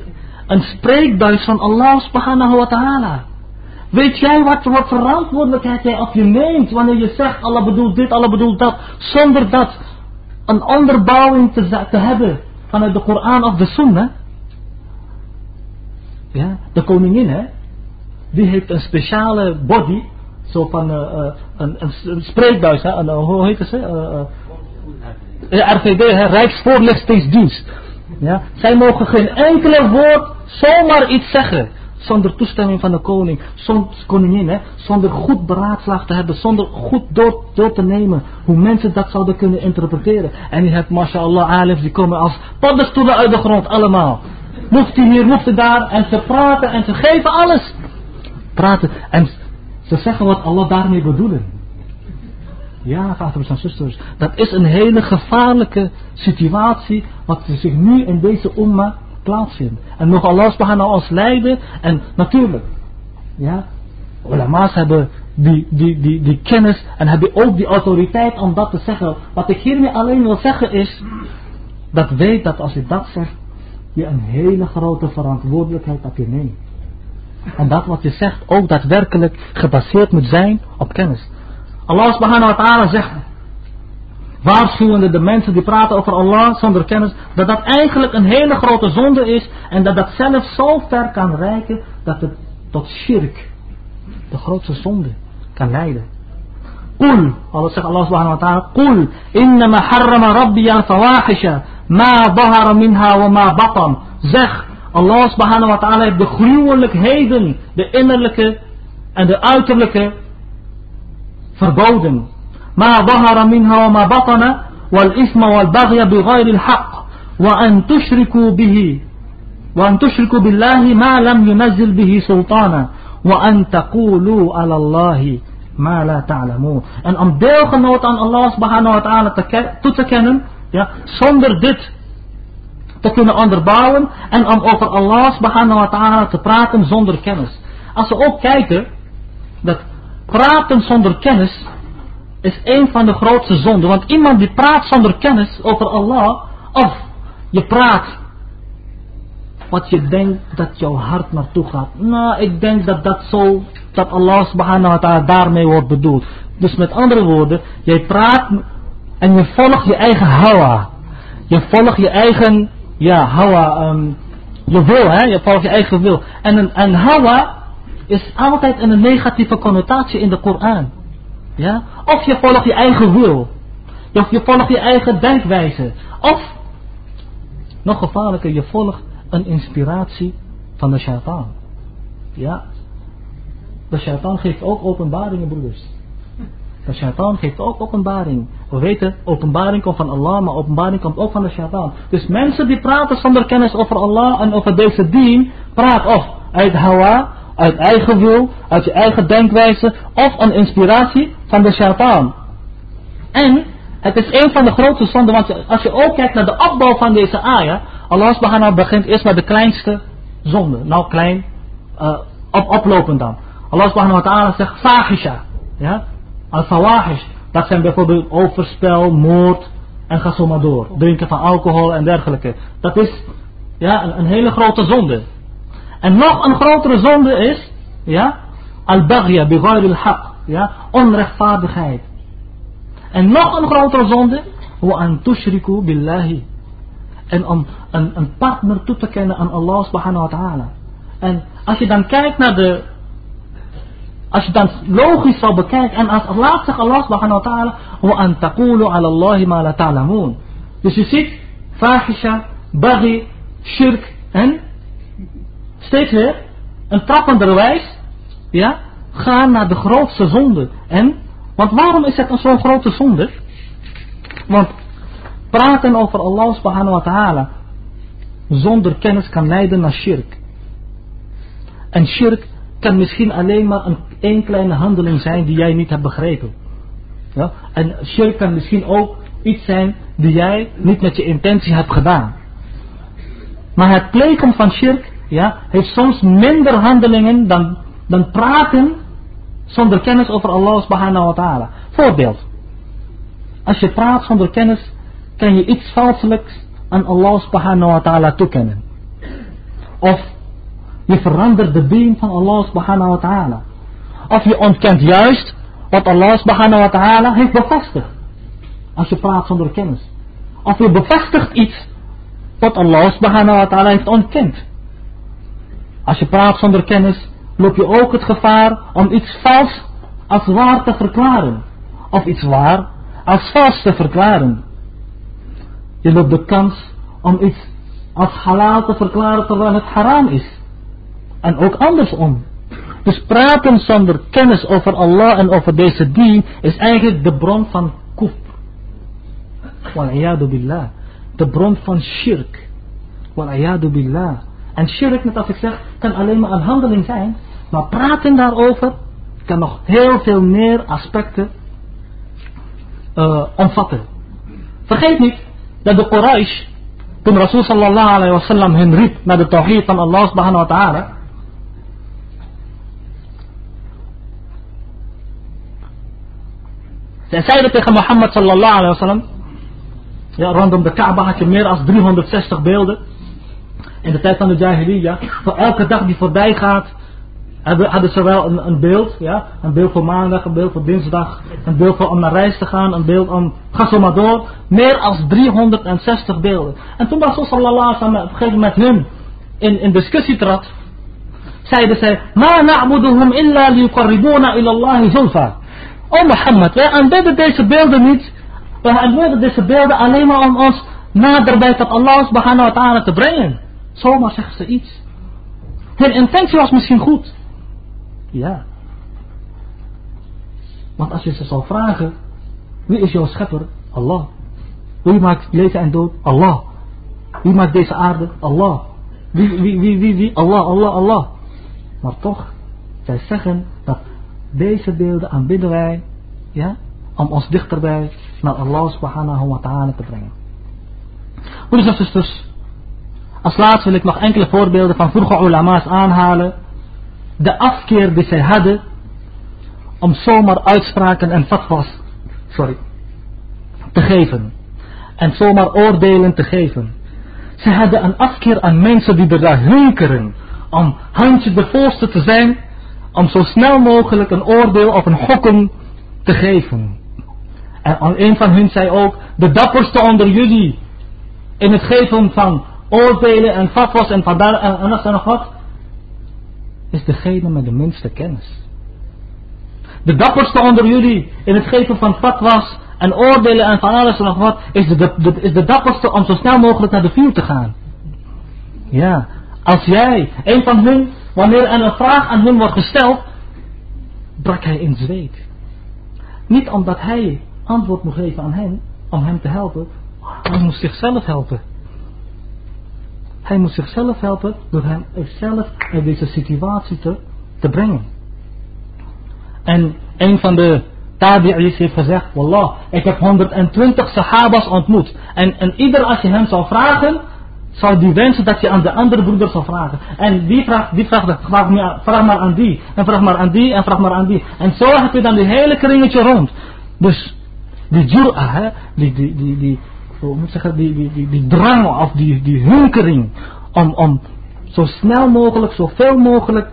een spreekbuis van Allah subhanahu wa ta'ala. Weet jij wat, wat verantwoordelijkheid jij op je neemt wanneer je zegt Allah bedoelt dit, Allah bedoelt dat, zonder dat een onderbouwing te, te hebben vanuit de Koran of de Sunnah? Ja, de koningin hè, die heeft een speciale body, zo van uh, een, een, een, spreekbuis, hè, hoe heet het? Uh, uh, RVD, hè, Rijksvoorlichtingsdienst. Ja, zij mogen geen enkele woord zomaar iets zeggen zonder toestemming van de koning, zonder koningin, hè, zonder goed beraadslaagd te hebben, zonder goed door, te nemen hoe mensen dat zouden kunnen interpreteren. En je hebt, mashallah, alifs die komen als paddenstoelen uit de grond, allemaal. Mufti hier, mufti daar, en ze praten en ze geven alles. Praten, en ze zeggen wat Allah daarmee bedoelen. Ja, vaders en zusters, dat is een hele gevaarlijke situatie wat zich nu in deze umma plaatsvindt. En nog Allah subhanahu als leiden. En natuurlijk, ja, ulama's hebben die, die, die, die kennis en hebben ook die autoriteit om dat te zeggen. Wat ik hiermee alleen wil zeggen is, dat weet dat als je dat zegt, je een hele grote verantwoordelijkheid op je neemt. En dat wat je zegt ook daadwerkelijk gebaseerd moet zijn op kennis. Allah subhanahu wa ta'ala zegt waarschuwende de mensen die praten over Allah zonder kennis, dat dat eigenlijk een hele grote zonde is en dat dat zelf zo ver kan reiken dat het tot shirk, de grootste zonde, kan leiden. Qul, Allah zegt Allah subhanahu wa ta'ala, Qul, innama harrama rabbi al fawahisha, ma bahara minha wa ma batan. Zeg, Allah subhanahu wa ta'ala heeft de gruwelijkheden, de innerlijke en de uiterlijke verboden. ما ظهر منها وما بطن والإثم والبغي بغير الحق وأن تشركوا به وأن تشركوا بالله ما لم ينزل به سلطانا وأن تقولوا على الله ما لا تعلمون. أن أم ديوخ النوت عن الله سبحانه وتعالى تتكنن يا صندر ديت تكون أندر باون أن أم أوفر الله سبحانه وتعالى تبراتن صندر كنس. أصو أوك كيكر دك براتن صندر كنس is een van de grootste zonden. Want iemand die praat zonder kennis over Allah, of je praat wat je denkt dat jouw hart naartoe gaat. Nou, ik denk dat dat zo, dat Allah subhanahu wa ta'ala daarmee wordt bedoeld. Dus met andere woorden, jij praat en je volgt je eigen hawa. Je volgt je eigen, ja, hawa, um, je wil, hè, je volgt je eigen wil. En een, een hawa is altijd een negatieve connotatie in de Koran. Ja? Of je volgt je eigen wil. Of je volgt je eigen denkwijze. Of, nog gevaarlijker, je volgt een inspiratie van de shaitaan. Ja? De shaitaan geeft ook openbaringen, broeders. De shaitaan geeft ook openbaring. We weten, openbaring komt van Allah, maar openbaring komt ook van de shaitaan. Dus mensen die praten zonder kennis over Allah en over deze dien, praat of uit hawa, uit eigen wil, uit je eigen denkwijze of een inspiratie van de shaitaan. En het is een van de grootste zonden, want als je ook kijkt naar de opbouw van deze ayah, Allah subhanahu begint eerst met de kleinste zonde. Nou klein, uh, op, oplopend dan. Allah subhanahu zegt fahisha. Ja? Al-fawahish. Dat zijn bijvoorbeeld overspel, moord en ga zo maar door. Drinken van alcohol en dergelijke. Dat is ja, een, een hele grote zonde. En nog een grotere zonde is, ja, al-baghya bi al-haq, ja, onrechtvaardigheid. En nog een grotere zonde, wa an tushriku billahi. En om een, een partner toe te kennen aan Allah subhanahu wa ta'ala. En als je dan kijkt naar de, als je dan logisch zou bekijken, en als zegt Allah subhanahu wa ta'ala, wa an taqulu ala Allahi ma la ta'lamun. Dus je ziet, fahisha, baghi, shirk steeds weer een trappenderwijs, ja, gaan naar de grootste zonde. En, want waarom is het zo'n grote zonde? Want praten over Allah subhanahu wa ta'ala zonder kennis kan leiden naar shirk. En shirk kan misschien alleen maar een, één kleine handeling zijn die jij niet hebt begrepen. Ja? En shirk kan misschien ook iets zijn die jij niet met je intentie hebt gedaan. Maar het plegen van shirk ja, heeft soms minder handelingen dan, dan praten zonder kennis over Allah subhanahu wa ta'ala. Voorbeeld. Als je praat zonder kennis, kan je iets valselijks aan Allah subhanahu wa ta'ala toekennen. Of je verandert de dien van Allah subhanahu wa ta'ala. Of je ontkent juist wat Allah subhanahu wa ta'ala heeft bevestigd. Als je praat zonder kennis. Of je bevestigt iets wat Allah subhanahu wa ta'ala heeft ontkend. Als je praat zonder kennis, loop je ook het gevaar om iets vals als waar te verklaren. Of iets waar als vals te verklaren. Je loopt de kans om iets als halal te verklaren terwijl het haram is. En ook andersom. Dus praten zonder kennis over Allah en over deze dien is eigenlijk de bron van kufr. Wal'iyadu billah. De bron van shirk. Wal'iyadu billah. En shirk, net als ik zeg, kan alleen maar een handeling zijn. Maar praten daarover kan nog heel veel meer aspecten uh, omvatten. Vergeet niet dat de Quraysh, toen Rasul sallallahu alayhi wa sallam hen riep naar de tawhid van Allah subhanahu wa ta'ala. Zij zeiden tegen Mohammed sallallahu alayhi wa sallam. Ja, rondom de Kaaba had je meer dan 360 beelden. In de tijd van de Jahiliyyah. Voor elke dag die voorbij gaat, hadden ze wel een, een, beeld, ja, een beeld voor maandag, een beeld voor dinsdag, een beeld voor om naar reis te gaan, een beeld om, ga zo maar door, meer dan 360 beelden. En toen Rasul sallallahu alaihi op een gegeven moment hun in, in discussie trad, zeiden zij, ma na'buduhum illa liyuqarribuna ila Allah zulfa. O Mohammed, wij aanbidden deze beelden niet, wij aanbidden deze beelden alleen maar om ons naderbij tot Allah subhanahu wa ta'ala te brengen. Zomaar zeggen ze iets. Hun intentie was misschien goed. Ja. Want als je ze zal vragen, wie is jouw schepper? Allah. Wie maakt leven en dood? Allah. Wie maakt deze aarde? Allah. Wie, wie, wie, wie, wie? Allah, Allah, Allah. Maar toch, zij zeggen dat deze beelden aanbidden wij, ja, om ons dichterbij naar Allah subhanahu wa ta'ala te brengen. Broeders en zusters, als laatste wil ik nog enkele voorbeelden van vroege ulama's aanhalen de afkeer die zij hadden om zomaar uitspraken en fatwas sorry, te geven. En zomaar oordelen te geven. Ze hadden een afkeer aan mensen die er daar hunkeren om handje de voorste te zijn, om zo snel mogelijk een oordeel of een gokken te geven. En een van hun zei ook, de dapperste onder jullie in het geven van oordelen en fatwas en, en, en, en nog wat, is degene met de minste kennis. De dapperste onder jullie in het geven van fatwas en oordelen en van alles en nog wat, is de, de, is de dapperste om zo snel mogelijk naar de vuur te gaan. Ja, als jij, een van hun, wanneer er een vraag aan hun wordt gesteld, brak hij in zweet. Niet omdat hij antwoord moet geven aan hen, om hem te helpen, hij moest zichzelf helpen. Hij moet zichzelf helpen door hem zelf uit deze situatie te, te brengen. En een van de tabi'is heeft gezegd, Wallah, ik heb 120 sahabas ontmoet. En, en ieder als je hem zou vragen, zou die wensen dat je aan de andere broeder zou vragen. En die vraagt, die vraagt, vraag, maar, vraag maar aan die, en vraag maar aan die, en vraag maar aan die. En zo heb je dan die hele kringetje rond. Dus die jur'a, die, die, die, die, hoe moet ik zeggen, die, die, die, die, drang of die, die hunkering om, om zo snel mogelijk, zoveel mogelijk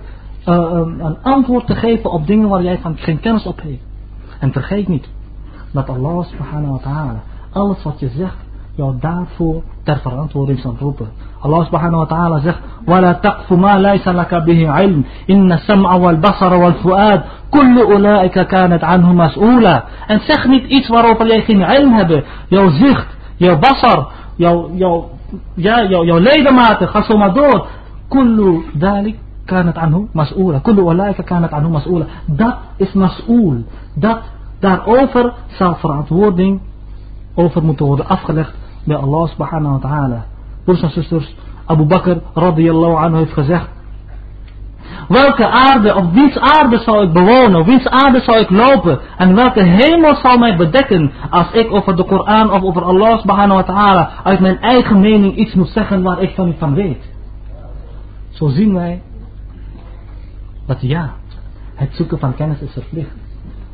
uh, een antwoord te geven op dingen waar jij van geen kennis op heeft. En vergeet niet dat Allah subhanahu wa ta'ala alles wat je zegt jou daarvoor ter verantwoording zal roepen. Allah subhanahu wa ta'ala zegt: "Wala taqfu ma laysa laka bihi 'ilm, inna sam'a wal basara wal fu'ad kullu ulaika kanat. En zeg niet iets waarover jij geen 'ilm hebt. Jouw zicht, jouw basar, jouw, jouw, ja, jouw, jouw ledematen, ga zo maar door. Kullu dalik kanat anhu mas'ula. Kullu ulaika kanat anhu mas'ula. Dat is mas'ul. Dat, daarover zal verantwoording over moeten worden afgelegd bij Allah subhanahu wa ta'ala. Broers en zusters, Abu Bakr radiyallahu anhu heeft gezegd. Welke aarde, of wiens aarde zou ik bewonen, wiens aarde zou ik lopen, en welke hemel zal mij bedekken, als ik over de Koran of over Allah subhanahu wa ta'ala uit mijn eigen mening iets moet zeggen waar ik van niet van weet. Zo zien wij dat ja, het zoeken van kennis is verplicht.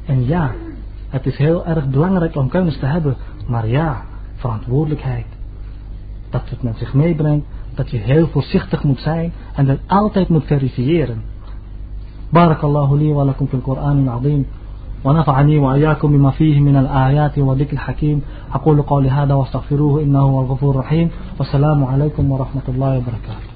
En ja, het is heel erg belangrijk om kennis te hebben, maar ja, verantwoordelijkheid. Dat het met zich meebrengt dat je heel voorzichtig moet zijn en dat altijd moet verifiëren. بارك الله لي ولكم في القرآن العظيم ونفعني وإياكم بما فيه من الآيات والذكر الحكيم أقول قولي هذا واستغفروه إنه هو الغفور الرحيم والسلام عليكم ورحمة الله وبركاته